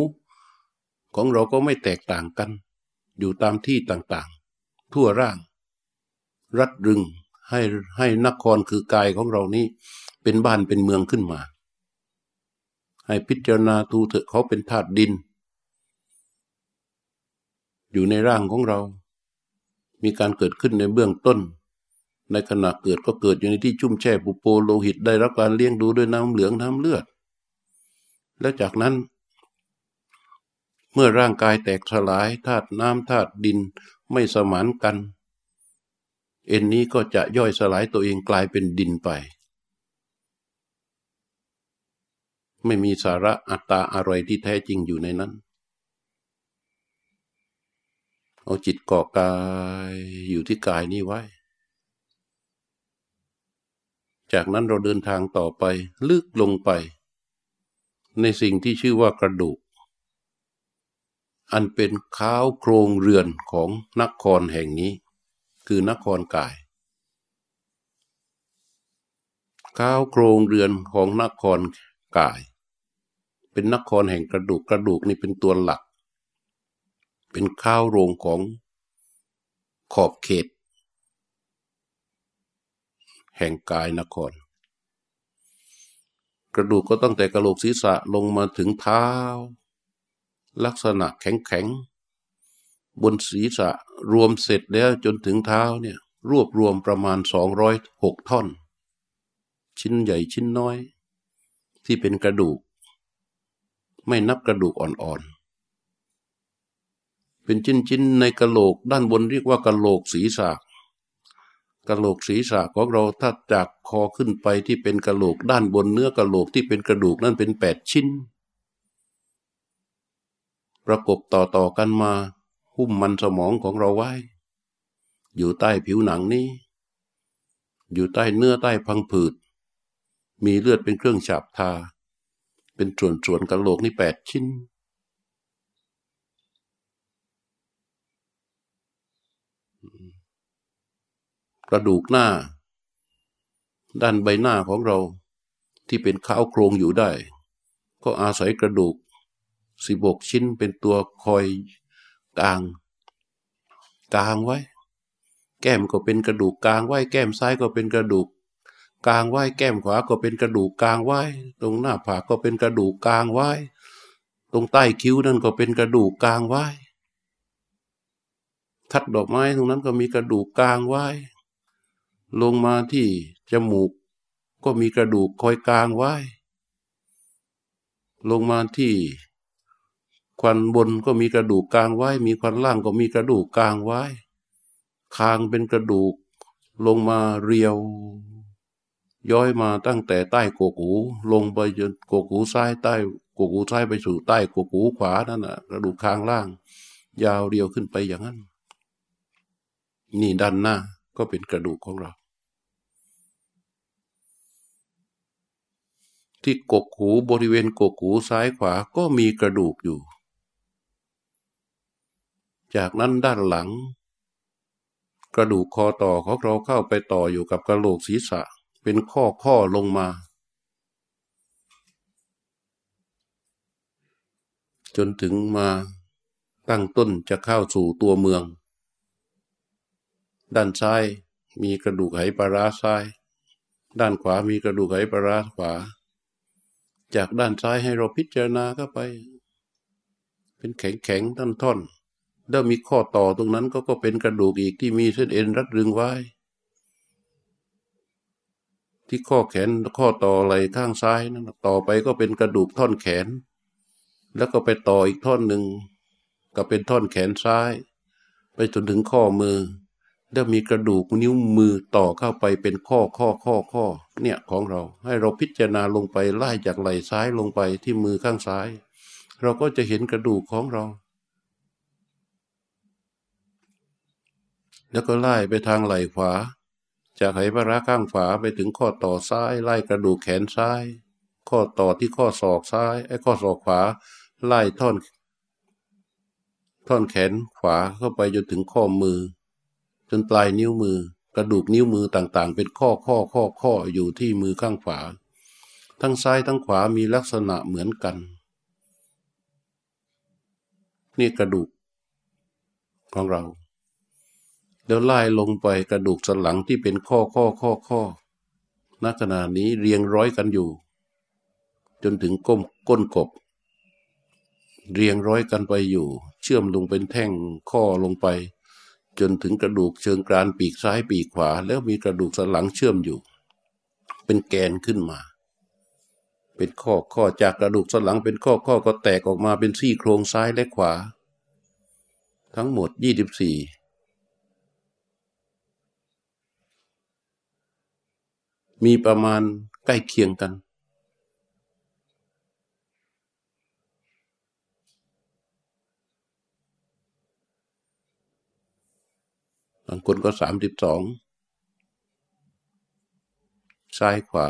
ของเราก็ไม่แตกต่างกัน อยู่ตามที่ต่างๆ ทั่วร่าง รัดรึงให้ให้นครคือกายของเรานี้ เป็นบ้านเป็นเมืองขึ้นมา ให้พิจารณาทูเถอะเขาเป็นธาตุดิน อยู่ในร่างของเรา มีการเกิดขึ้นในเบื้องต้น ในขณะเกิดก็เกิดอยู่ในที่ชุ่มแช่ปุโปโลหิตได้รับการเลี้ยงดูด้วยน้ำเหลืองน้ำเลือด และจากนั้น เมื่อร่างกายแตกสลายธาตุน้ำธาตุดินไม่สมานกัน เอ็นนี้ก็จะย่อยสลายตัวเองกลายเป็นดินไป ไม่มีสาระอัตตาอะไรที่แท้จริงอยู่ในนั้นเอาจิตก่อกายอยู่ที่กายนี้ไว้ จากนั้นเราเดินทางต่อไปลึกลงไป ในสิ่งที่ชื่อว่ากระดูก อันเป็นข้าวโครงเรือนของนครแห่งนี้ คือนครกายข้าวโครงเรือนของนครกาย เป็นนครแห่งกระดูกกระดูกนี่เป็นตัวหลัก เป็นข้าวโรงของขอบเขต แห่งกายนคร กระดูกก็ตั้งแต่กระโหลกศีรษะลงมาถึงเท้า ลักษณะแข็งแข็งบนศีรษะรวมเสร็จแล้วจนถึงเท้าเนี่ยรวบรวมประมาณสองร้อยหกท่อน ชิ้นใหญ่ชิ้นน้อย ที่เป็นกระดูก ไม่นับกระดูกอ่อนๆ เป็นชิ้นๆในกระโหลกด้านบนเรียกว่ากระโหลกศีรษะ กะโหลกศีรษะของเราถ้าจากคอขึ้นไปที่เป็นกะโหลกด้านบนเนื้อกะโหลกที่เป็นกระดูกนั่นเป็นแปดชิ้น ประกบต่อต่อกันมา หุ้มมันสมองของเราไว้ อยู่ใต้ผิวหนังนี้ อยู่ใต้เนื้อใต้พังผืด มีเลือดเป็นเครื่องฉาบทา เป็นส่วนๆกะโหลกนี่แปดชิ้น กระดูกหน้า ด้านใบหน้าของเราที่เป็นข้าวโครงอยู่ได้ ก็อาศัยกระดูกสิบกชิ้นเป็นตัวคอยกลางกลางไว้ แก้มก็เป็นกระดูกกลางไว้ แก้มซ้ายก็เป็นกระดูกกลางไว้ แก้มขวาก็เป็นกระดูกกลางไว้ ตรงหน้าผากก็เป็นกระดูกกลางไว้ ตรงใต้คิ้วนั่นก็เป็นกระดูกกลางไว้ ทัดดอกไม้ตรงนั้นก็มีกระดูกกลางไว้ ลงมาที่จมูก ก็มีกระดูกคอยกลางไว้ ลงมาที่ควันบนก็มีกระดูกกลางไว้ มีควันล่างก็มีกระดูกกลางไว้ คางเป็นกระดูก ลงมาเรียว ย้อยมาตั้งแต่ใต้กกหู ลงไปจนกกหูซ้ายใต้กกหูซ้ายไปสู่ใต้กกหูขวานั่นนะกระดูกคางล่าง ยาวเรียวขึ้นไปอย่างนั้น นี่ด้านหน้า ก็เป็นกระดูกของเรา ที่กกหูบริเวณกกหูซ้ายขวาก็มีกระดูกอยู่ จากนั้นด้านหลัง กระดูกคอต่อของเราเข้าไปต่ออยู่กับกระโหลกศีรษะ เป็นข้อข้อลงมา จนถึงมาตั้งต้นจะเข้าสู่ตัวเมือง ด้านซ้ายมีกระดูกไหปลาร้าซ้าย ด้านขวามีกระดูกไหปลาร้าขวา จากด้านซ้ายให้เราพิจารณาเข้าไป เป็นแข็งแข็งท่อนท่อนแล้วมีข้อต่อตรงนั้นก็ก็เป็นกระดูกอีกที่มีเส้นเอ็นรัดรึงไว้ ที่ข้อแขนข้อต่อไหล่ข้างซ้ายนั้นต่อไปก็เป็นกระดูกท่อนแขน แล้วก็ไปต่ออีกท่อนหนึ่งก็เป็นท่อนแขนซ้าย ไปจนถึงข้อมือ แล้วมีกระดูกนิ้วมือต่อเข้าไปเป็นข้อข้อข้อข้อเนี่ยของเรา ให้เราพิจารณาลงไปไล่จากไหล่ซ้ายลงไปที่มือข้างซ้าย เราก็จะเห็นกระดูกของเรา แล้วก็ไล่ไปทางไหล่ขวา จากไหปลาข้างขวาไปถึงข้อต่อซ้ายไล่กระดูกแขนซ้าย ข้อต่อที่ข้อศอกซ้ายไอ้ข้อศอกขวา ไล่ท่อน ท่อนแขนขวาเข้าไปจนถึงข้อมือ จนปลายนิ้วมือ กระดูกนิ้วมือต่างๆ เป็นข้อข้อข้อข้ออยู่ที่มือข้างขวา ทั้งซ้ายทั้งขวามีลักษณะเหมือนกัน นี่กระดูกของเราเดี๋ยวไล่ลงไปกระดูกสันหลังที่เป็นข้อข้อข้อข้อณขณะนี้เรียงร้อยกันอยู่ จนถึงก้มก้นกบ เรียงร้อยกันไปอยู่ เชื่อมลงเป็นแท่งข้อลงไป จนถึงกระดูกเชิงกรานปีกซ้ายปีกขวา แล้วมีกระดูกสันหลังเชื่อมอยู่ เป็นแกนขึ้นมา เป็นข้อข้อจากกระดูกสันหลังเป็นข้อข้อก็แตกออกมาเป็นซี่โครงซ้ายและขวา ทั้งหมดยี่สิบสี่มีประมาณใกล้เคียงกัน บางคนก็สามสิบสองซ้ายขวา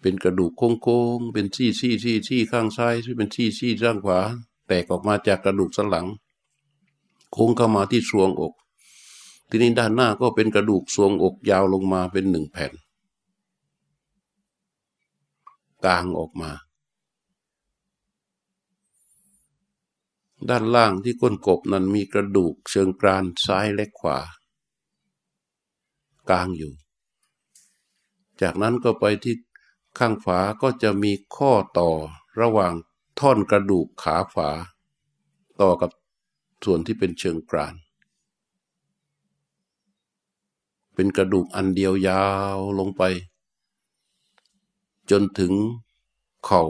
เป็นกระดูกโค้งๆเป็นซี่ซี่ซี่ซี่ข้างซ้ายที่เป็นซี่ซี่ข้างขวา แตกออกมาจากกระดูกสันหลัง โค้งเข้ามาที่สวงอก ทีนี้ด้านหน้าก็เป็นกระดูกสวงอกยาวลงมาเป็นหนึ่งแผ่นกลางออกมา ด้านล่างที่ก้นกบนั้นมีกระดูกเชิงกรานซ้ายและขวา กลางอยู่ จากนั้นก็ไปที่ข้างขวาก็จะมีข้อต่อระหว่างท่อนกระดูกขาขวาต่อกับส่วนที่เป็นเชิงกราน เป็นกระดูกอันเดียวยาวลงไป จนถึงเข่า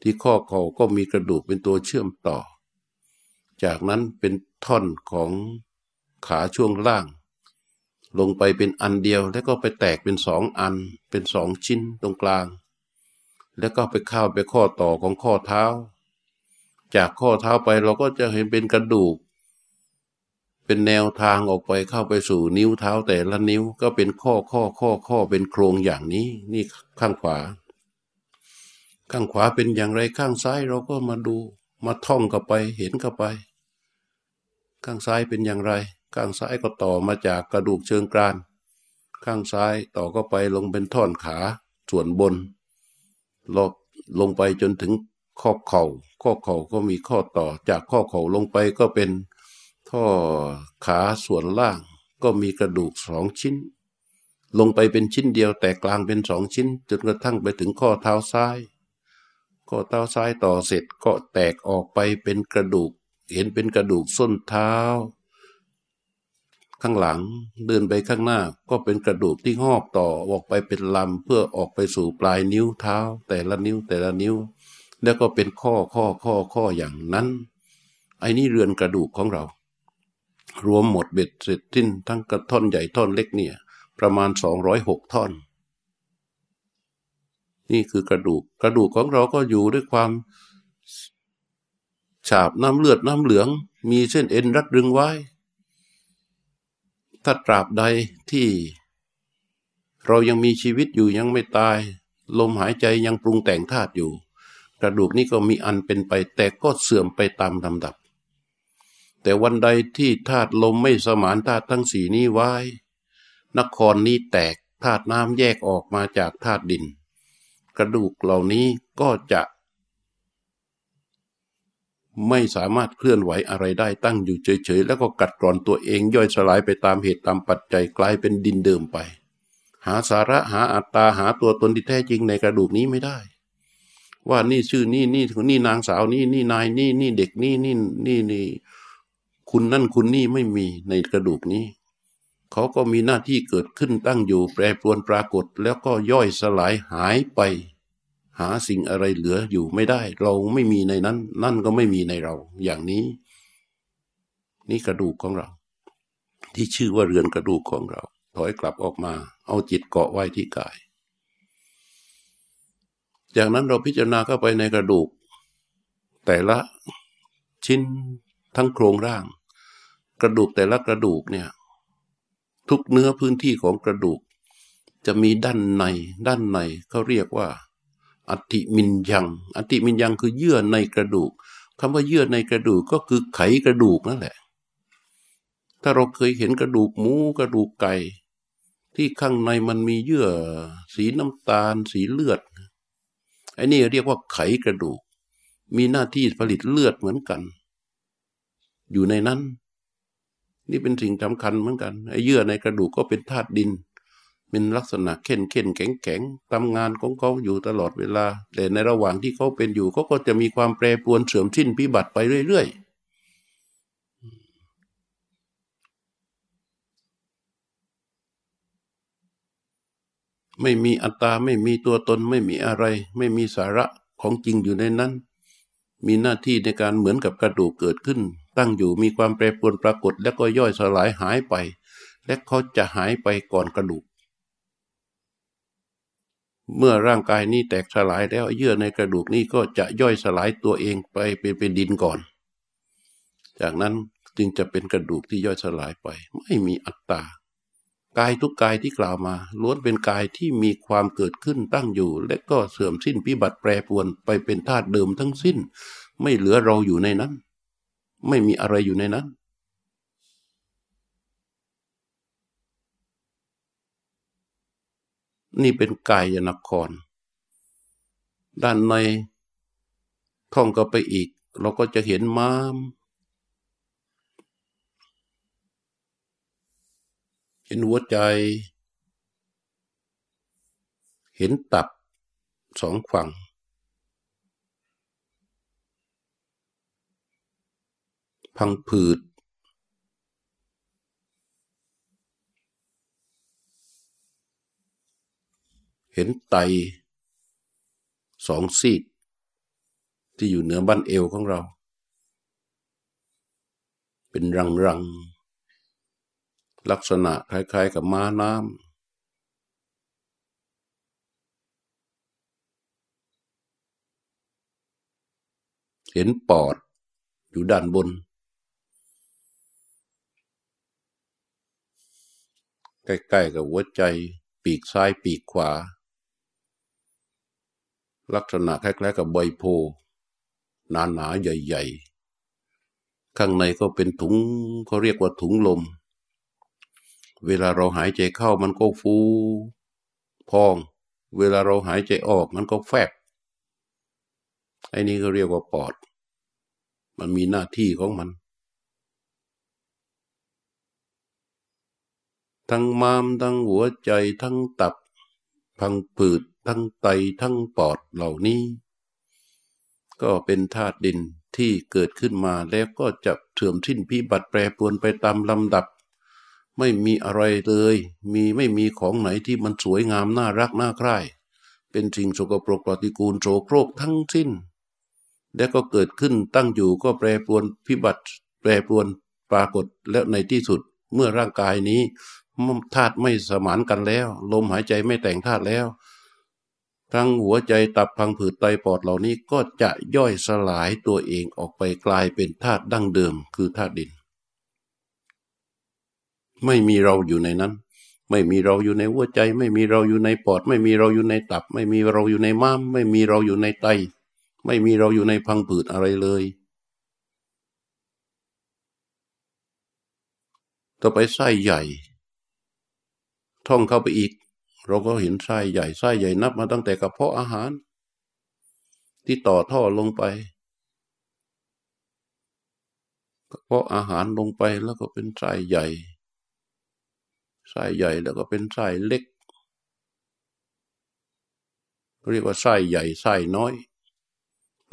ที่ข้อเข่าก็มีกระดูกเป็นตัวเชื่อมต่อ จากนั้นเป็นท่อนของขาช่วงล่าง ลงไปเป็นอันเดียวแล้วก็ไปแตกเป็นสองอัน เป็นสองชิ้นตรงกลาง แล้วก็ไปเข้าไปข้อต่อของข้อเท้า จากข้อเท้าไปเราก็จะเห็นเป็นกระดูก เป็นแนวทางออกไปเข้าไปสู่นิ้วเท้าแต่ละนิ้วก็เป็นข้อข้อข้อข้อเป็นโครงอย่างนี้นี่ข้างขวา ข้างขวาเป็นอย่างไรข้างซ้ายเราก็มาดูมาท่องเข้าไปเห็นเข้าไป ข้างซ้ายเป็นอย่างไร ข้างซ้ายก็ต่อมาจากกระดูกเชิงกราน ข้างซ้ายต่อก็ไปลงเป็นท่อนขาส่วนบนลบลงไปจนถึงข้อเขา่า ข้อเข่าก็มีข้อต่อ จากข้อเข่าลงไปก็เป็นท่อขาส่วนล่าง ก็มีกระดูกสองชิ้น ลงไปเป็นชิ้นเดียวแต่กลางเป็นสองชิ้น จนกระทั่งไปถึงข้อเท้าซ้าย ข้อเท้าซ้ายต่อเสร็จก็แตกออกไปเป็นกระดูก เห็นเป็นกระดูกส้นเท้า ข้างหลังเดินไปข้างหน้าก็เป็นกระดูกที่งอกต่อออกไปเป็นลำเพื่อออกไปสู่ปลายนิ้วเท้า แต่ละนิ้วแต่ละนิ้ว แล้วก็เป็นข้อข้อข้อข้ออย่างนั้น ไอ้นี่เรือนกระดูกของเรา รวมหมดเบ็ดเสร็จทิ้นทั้งกระท่อนใหญ่ท่อนเล็กเนี่ย ประมาณสองร้อยหกท่อนนี่คือกระดูก กระดูกของเราก็อยู่ด้วยความ ฉาบน้ำเลือดน้ำเหลือง มีเส้นเอ็นรัดรึงไว้ ถ้าตราบใดที่ เรายังมีชีวิตอยู่ยังไม่ตาย ลมหายใจยังปรุงแต่งธาตุอยู่ กระดูกนี้ก็มีอันเป็นไปแต่ก็เสื่อมไปตามลำดับ แต่วันใดที่ธาตุลมไม่สมานธาตุทั้งสี่นี้ไว้ นครนี้แตกธาตุน้ำแยกออกมาจากธาตุดิน กระดูกเหล่านี้ก็จะ ไม่สามารถเคลื่อนไหวอะไรได้ตั้งอยู่เฉยๆ แล้วก็กัดกร่อนตัวเองย่อยสลายไปตามเหตุตามปัจจัยกลายเป็นดินเดิมไป หาสาระหาอัตตาหาตัวตนที่แท้จริงในกระดูกนี้ไม่ได้ ว่านี่ชื่อนี่นี่นี่นางสาวนี่นี่นายนี่นี่เด็กนี่นี่นี่นี่คุณนั่นคุณนี่ไม่มีในกระดูกนี้เขาก็มีหน้าที่เกิดขึ้นตั้งอยู่แปรปรวนปรากฏแล้วก็ย่อยสลายหายไป หาสิ่งอะไรเหลืออยู่ไม่ได้ เราไม่มีในนั้น นั่นก็ไม่มีในเรา อย่างนี้ นี่กระดูกของเรา ที่ชื่อว่าเรือนกระดูกของเรา ถอยกลับออกมา เอาจิตเกาะไว้ที่กาย จากนั้นเราพิจารณาเข้าไปในกระดูก แต่ละชิ้นทั้งโครงร่าง กระดูกแต่ละกระดูกเนี่ย ทุกเนื้อพื้นที่ของกระดูก จะมีด้านใน ด้านในเขาเรียกว่า อัติมินยังอัติมินยังคือเยื่อในกระดูกคำว่าเยื่อในกระดูกก็คือไขกระดูกนั่นแหละ ถ้าเราเคยเห็นกระดูกหมูกระดูกไก่ ที่ข้างในมันมีเยื่อ สีน้ำตาล สีเลือดไอ้นี่เรียกว่าไขกระดูก มีหน้าที่ผลิตเลือดเหมือนกัน อยู่ในนั้น นี่เป็นสิ่งสำคัญเหมือนกันไอ้เยื่อในกระดูกก็เป็นธาตุดิน เป็นลักษณะเข้นเข้นแข็งแข็งทำงานของเขาอยู่ตลอดเวลา แต่ในระหว่างที่เขาเป็นอยู่เขาก็จะมีความแปรปรวนเสื่อมสิ้นพิบัติไปเรื่อยๆ ไม่มีอัตตาไม่มีตัวตนไม่มีอะไร ไม่มีสาระของจริงอยู่ในนั้น มีหน้าที่ในการเหมือนกับกระดูกเกิดขึ้น ตั้งอยู่มีความแปรปรวนปรากฏ แล้วก็ย่อยสลายหายไป และเขาจะหายไปก่อนกระดูก เมื่อร่างกายนี้แตกสลายแล้วเยื่อในกระดูกนี้ก็จะย่อยสลายตัวเองไปเป็นเป็นดินก่อน จากนั้นจึงจะเป็นกระดูกที่ย่อยสลายไป ไม่มีอัตตากายทุกกายที่กล่าวมา ล้วนเป็นกายที่มีความเกิดขึ้นตั้งอยู่ และก็เสื่อมสิ้นพิบัติแปรปรวนไปเป็นธาตุเดิมทั้งสิ้น ไม่เหลือเราอยู่ในนั้น ไม่มีอะไรอยู่ในนั้น นี่เป็นกายนคร ด้านในท่องก็ไปอีก เราก็จะเห็นม้ามห็นหัวใจ เห็นตับสองฝั่งพังผืด เห็นไตสองซีก ที่อยู่เหนือบั้นเอวของเรา เป็นรังรังลักษณะคล้ายๆกับม้าน้ำ เห็นปอดอยู่ด้านบน ใกล้ๆกับหัวใจปีกซ้ายปีกขวา ลักษณะคล้ายๆกับใบโพหนาๆใหญ่ ๆ ข้างในก็เป็นถุงเขาเรียกว่าถุงลม เวลาเราหายใจเข้ามันก็ฟู พอง เวลาเราหายใจออกมันก็แฟบไอ้นี่ก็เรียกว่าปอด มันมีหน้าที่ของมัน ทั้งมามทั้งหัวใจทั้งตับพังผืด ทั้งไตทั้งปอดเหล่านี้ ก็เป็นธาตุดินที่เกิดขึ้นมาแล้วก็จะเสื่อมสิ้นพิบัติแปรปรวนไปตามลำดับ ไม่มีอะไรเลย มีไม่มีของไหนที่มันสวยงามน่ารักน่าใคร่เป็นสิ่งสกปรกปฏิกูลโสโครกทั้งสิ้น และก็เกิดขึ้นตั้งอยู่ก็แปรปรวนพิบัติ แปรปรวนปรากฏแล้วในที่สุดเมื่อร่างกายนี้ธาตุไม่สมานกันแล้ว ลมหายใจไม่แต่งธาตุแล้ว ทั้งหัวใจตับพังผืดไตปอดเหล่านี้ก็จะย่อยสลายตัวเองออกไปกลายเป็นธาตุดั้งเดิมคือธาตุดิน ไม่มีเราอยู่ในนั้น ไม่มีเราอยู่ในหัวใจ ไม่มีเราอยู่ในปอด ไม่มีเราอยู่ในตับ ไม่มีเราอยู่ในม้าม ไม่มีเราอยู่ในไต ไม่มีเราอยู่ในพังผืดอะไรเลยต่อไปไส้ใหญ่ ท่องเข้าไปอีก เราก็เห็นไส้ใหญ่ไส้ใหญ่นับมาตั้งแต่กระเพาะอาหาร ที่ต่อท่อลงไปกระเพาะอาหารลงไปแล้วก็เป็นไส้ใหญ่ไส้ใหญ่แล้วก็เป็นไส้เล็ก เรียกว่าไส้ใหญ่ไส้น้อย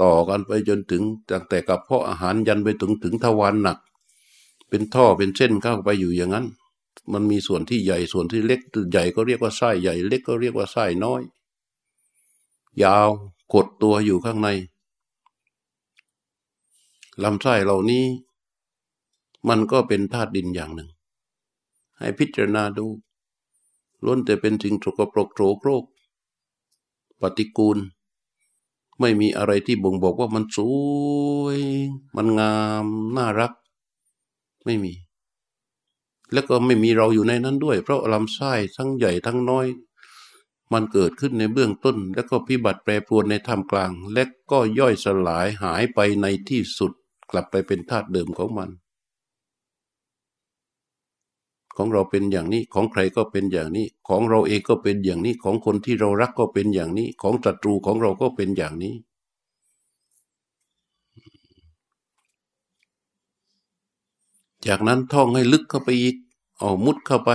ต่อกันไปจนถึงตั้งแต่กระเพาะอาหารยันไปถึงถึงทวารหนัก เป็นท่อเป็นเส้นเข้าไปอยู่อย่างนั้น มันมีส่วนที่ใหญ่ส่วนที่เล็กใหญ่ก็เรียกว่าไส้ใหญ่ เล็กก็เรียกว่าไส้น้อย ยาวกดตัวอยู่ข้างในลำไส้เหล่านี้ มันก็เป็นธาตุดินอย่างหนึ่ง ให้พิจารณาดูล้วนแต่เป็นสิ่งสกปรกโสโครก ปฏิกูล ไม่มีอะไรที่บ่งบอกว่ามันสวย มันงาม น่ารัก ไม่มี แล้วก็ไม่มีเราอยู่ในนั้นด้วย เพราะลำไส้ทั้งใหญ่ทั้งน้อย มันเกิดขึ้นในเบื้องต้น แล้วก็พิบัติแปรปรวนในท่ามกลาง และก็ย่อยสลายหายไปในที่สุดกลับไปเป็นธาตุเดิมของมัน ของเราเป็นอย่างนี้ของใครก็เป็นอย่างนี้ ของเราเองก็เป็นอย่างนี้ของคนที่เรารักก็เป็นอย่างนี้ ของศัตรูของเราก็เป็นอย่างนี้ จากนั้นท่องให้ลึกเข้าไปอีกเอามุดเข้าไป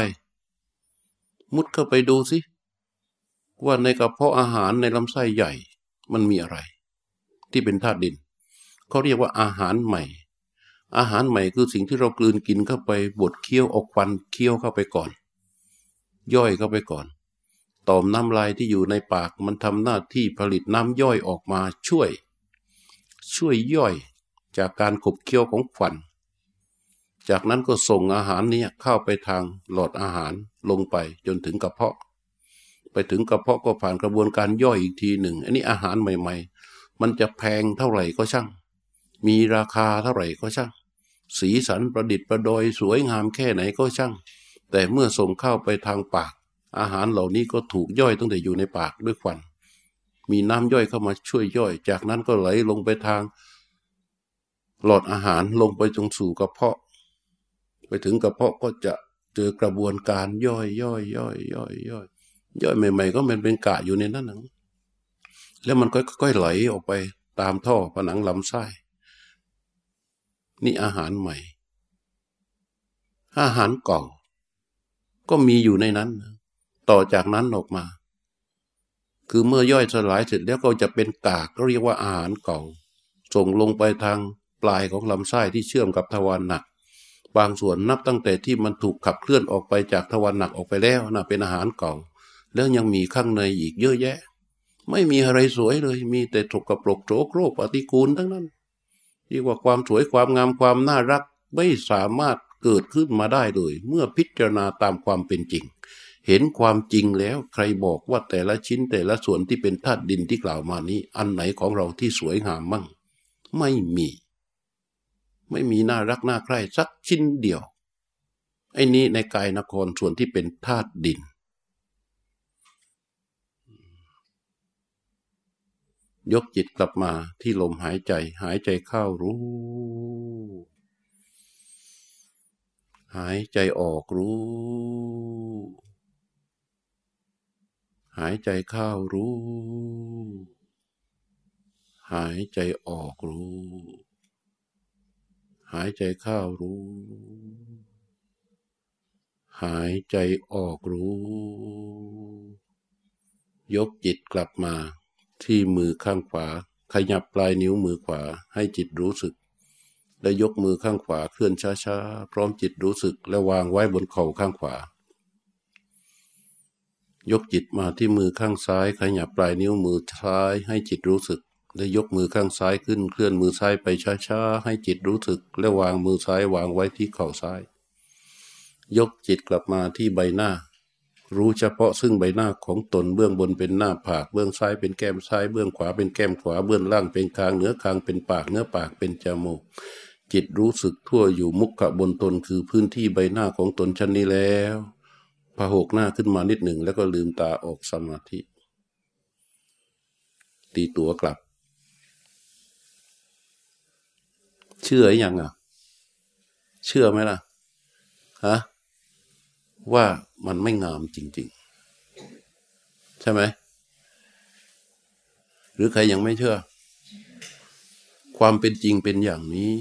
มุดเข้าไปดูสิว่าในกระเพาะอาหารในลำไส้ใหญ่ มันมีอะไร ที่เป็นธาตุดินเขาเรียกว่าอาหารใหม่ อาหารใหม่คือสิ่งที่เรากลืนกินเข้าไปบดเคี้ยวออกควันเคี้ยวเข้าไปก่อน ย่อยเข้าไปก่อนต่อมน้ำลายที่อยู่ในปากมันทำหน้าที่ผลิตน้ำย่อยออกมาช่วย ช่วยย่อยจากการขบเคี้ยวของควัน จากนั้นก็ส่งอาหารนี้เข้าไปทางหลอดอาหารลงไปจนถึงกระเพาะ ไปถึงกระเพาะก็ผ่านกระบวนการย่อยอีกทีหนึ่ง อันนี้อาหารใหม่ ๆ มันจะแพงเท่าไหร่ก็ช่าง มีราคาเท่าไหร่ก็ช่าง สีสันประดิษฐ์ประดอยสวยงามแค่ไหนก็ช่าง แต่เมื่อส่งเข้าไปทางปาก อาหารเหล่านี้ก็ถูกย่อยตั้งแต่อยู่ในปากด้วยควัน มีน้ำย่อยเข้ามาช่วยย่อย จากนั้นก็ไหลลงไปทาง หลอดอาหารลงไปจงสู่กระเพาะ ไปถึงกระเพาะก็จะเจอกระบวนการย่อยย่อยย่อยย่อยย่อยย่อยใหม่ ๆ ก็มันเป็นกะอยู่ในนั้นนะแล้วมันก็ค่อยๆไหลออกไปตามท่อผนังลำไส้ นี่อาหารใหม่ อาหารเก่า ก็มีอยู่ในนั้น ต่อจากนั้นออกมา คือเมื่อย่อยสลายเสร็จแล้วก็จะเป็นกากก็เรียกว่าอาหารเก่า ส่งลงไปทางปลายของลำไส้ที่เชื่อมกับทวารหนัก บางส่วนนับตั้งแต่ที่มันถูกขับเคลื่อนออกไปจากทวารหนักออกไปแล้วนะเป็นอาหารเก่า แล้วยังมีข้างในอีกเยอะแยะ ไม่มีอะไรสวยเลย มีแต่ถกกระปรกโจโครปฏิกูลทั้งนั้นเรียกว่าความสวยความงามความน่ารักไม่สามารถเกิดขึ้นมาได้เลย เมื่อพิจารณาตามความเป็นจริง เห็นความจริงแล้วใครบอกว่าแต่ละชิ้นแต่ละส่วนที่เป็นธาตุดินที่กล่าวมานี้ อันไหนของเราที่สวยงามมั่ง ไม่มี ไม่มีน่ารักน่าใคร่สักชิ้นเดียว ไอ้นี้ในกายนครส่วนที่เป็นธาตุดิน ยกจิตกลับมาที่ลมหายใจ หายใจเข้ารู้ หายใจออกรู้ หายใจเข้ารู้ หายใจออกรู้ หายใจเข้ารู้ หายใจออกรู้ ยกจิตกลับมาที่มือข้างขวา ขยับปลายนิ้วมือขวาให้จิตรู้สึก และยกมือข้างขวาเคลื่อนช้าๆ พร้อมจิตรู้สึกและวางไว้บนเข่าข้างขวายกจิตมาที่มือข้างซ้าย ขยับปลายนิ้วมือซ้ายให้จิตรู้สึก และยกมือข้างซ้ายขึ้นเคลื่อนมือซ้ายไปช้าๆให้จิตรู้สึก และวางมือซ้ายวางไว้ที่เข่าซ้าย ยกจิตกลับมาที่ใบหน้า รู้เฉพาะซึ่งใบหน้าของตนเบื้องบนเป็นหน้าผากเบื้องซ้ายเป็นแก้มซ้ายเบื้องขวาเป็นแก้มขวาเบื้องล่างเป็นคางเหนือคางเป็นปากเนื้อปากเป็นจมูกจิตรู้สึกทั่วอยู่มุขะบนตนคือพื้นที่ใบหน้าของตนชั้นนี้แล้วพหกหน้าขึ้นมานิดหนึ่งแล้วก็ลืมตาออกสมาธิ ตีตัวกลับ เชื่ออยังอะ เชื่อไหมล่ะฮะว่ามันไม่งามจริง ๆ ใช่ไหม หรือใครยังไม่เชื่อ ความเป็นจริงเป็นอย่างนี้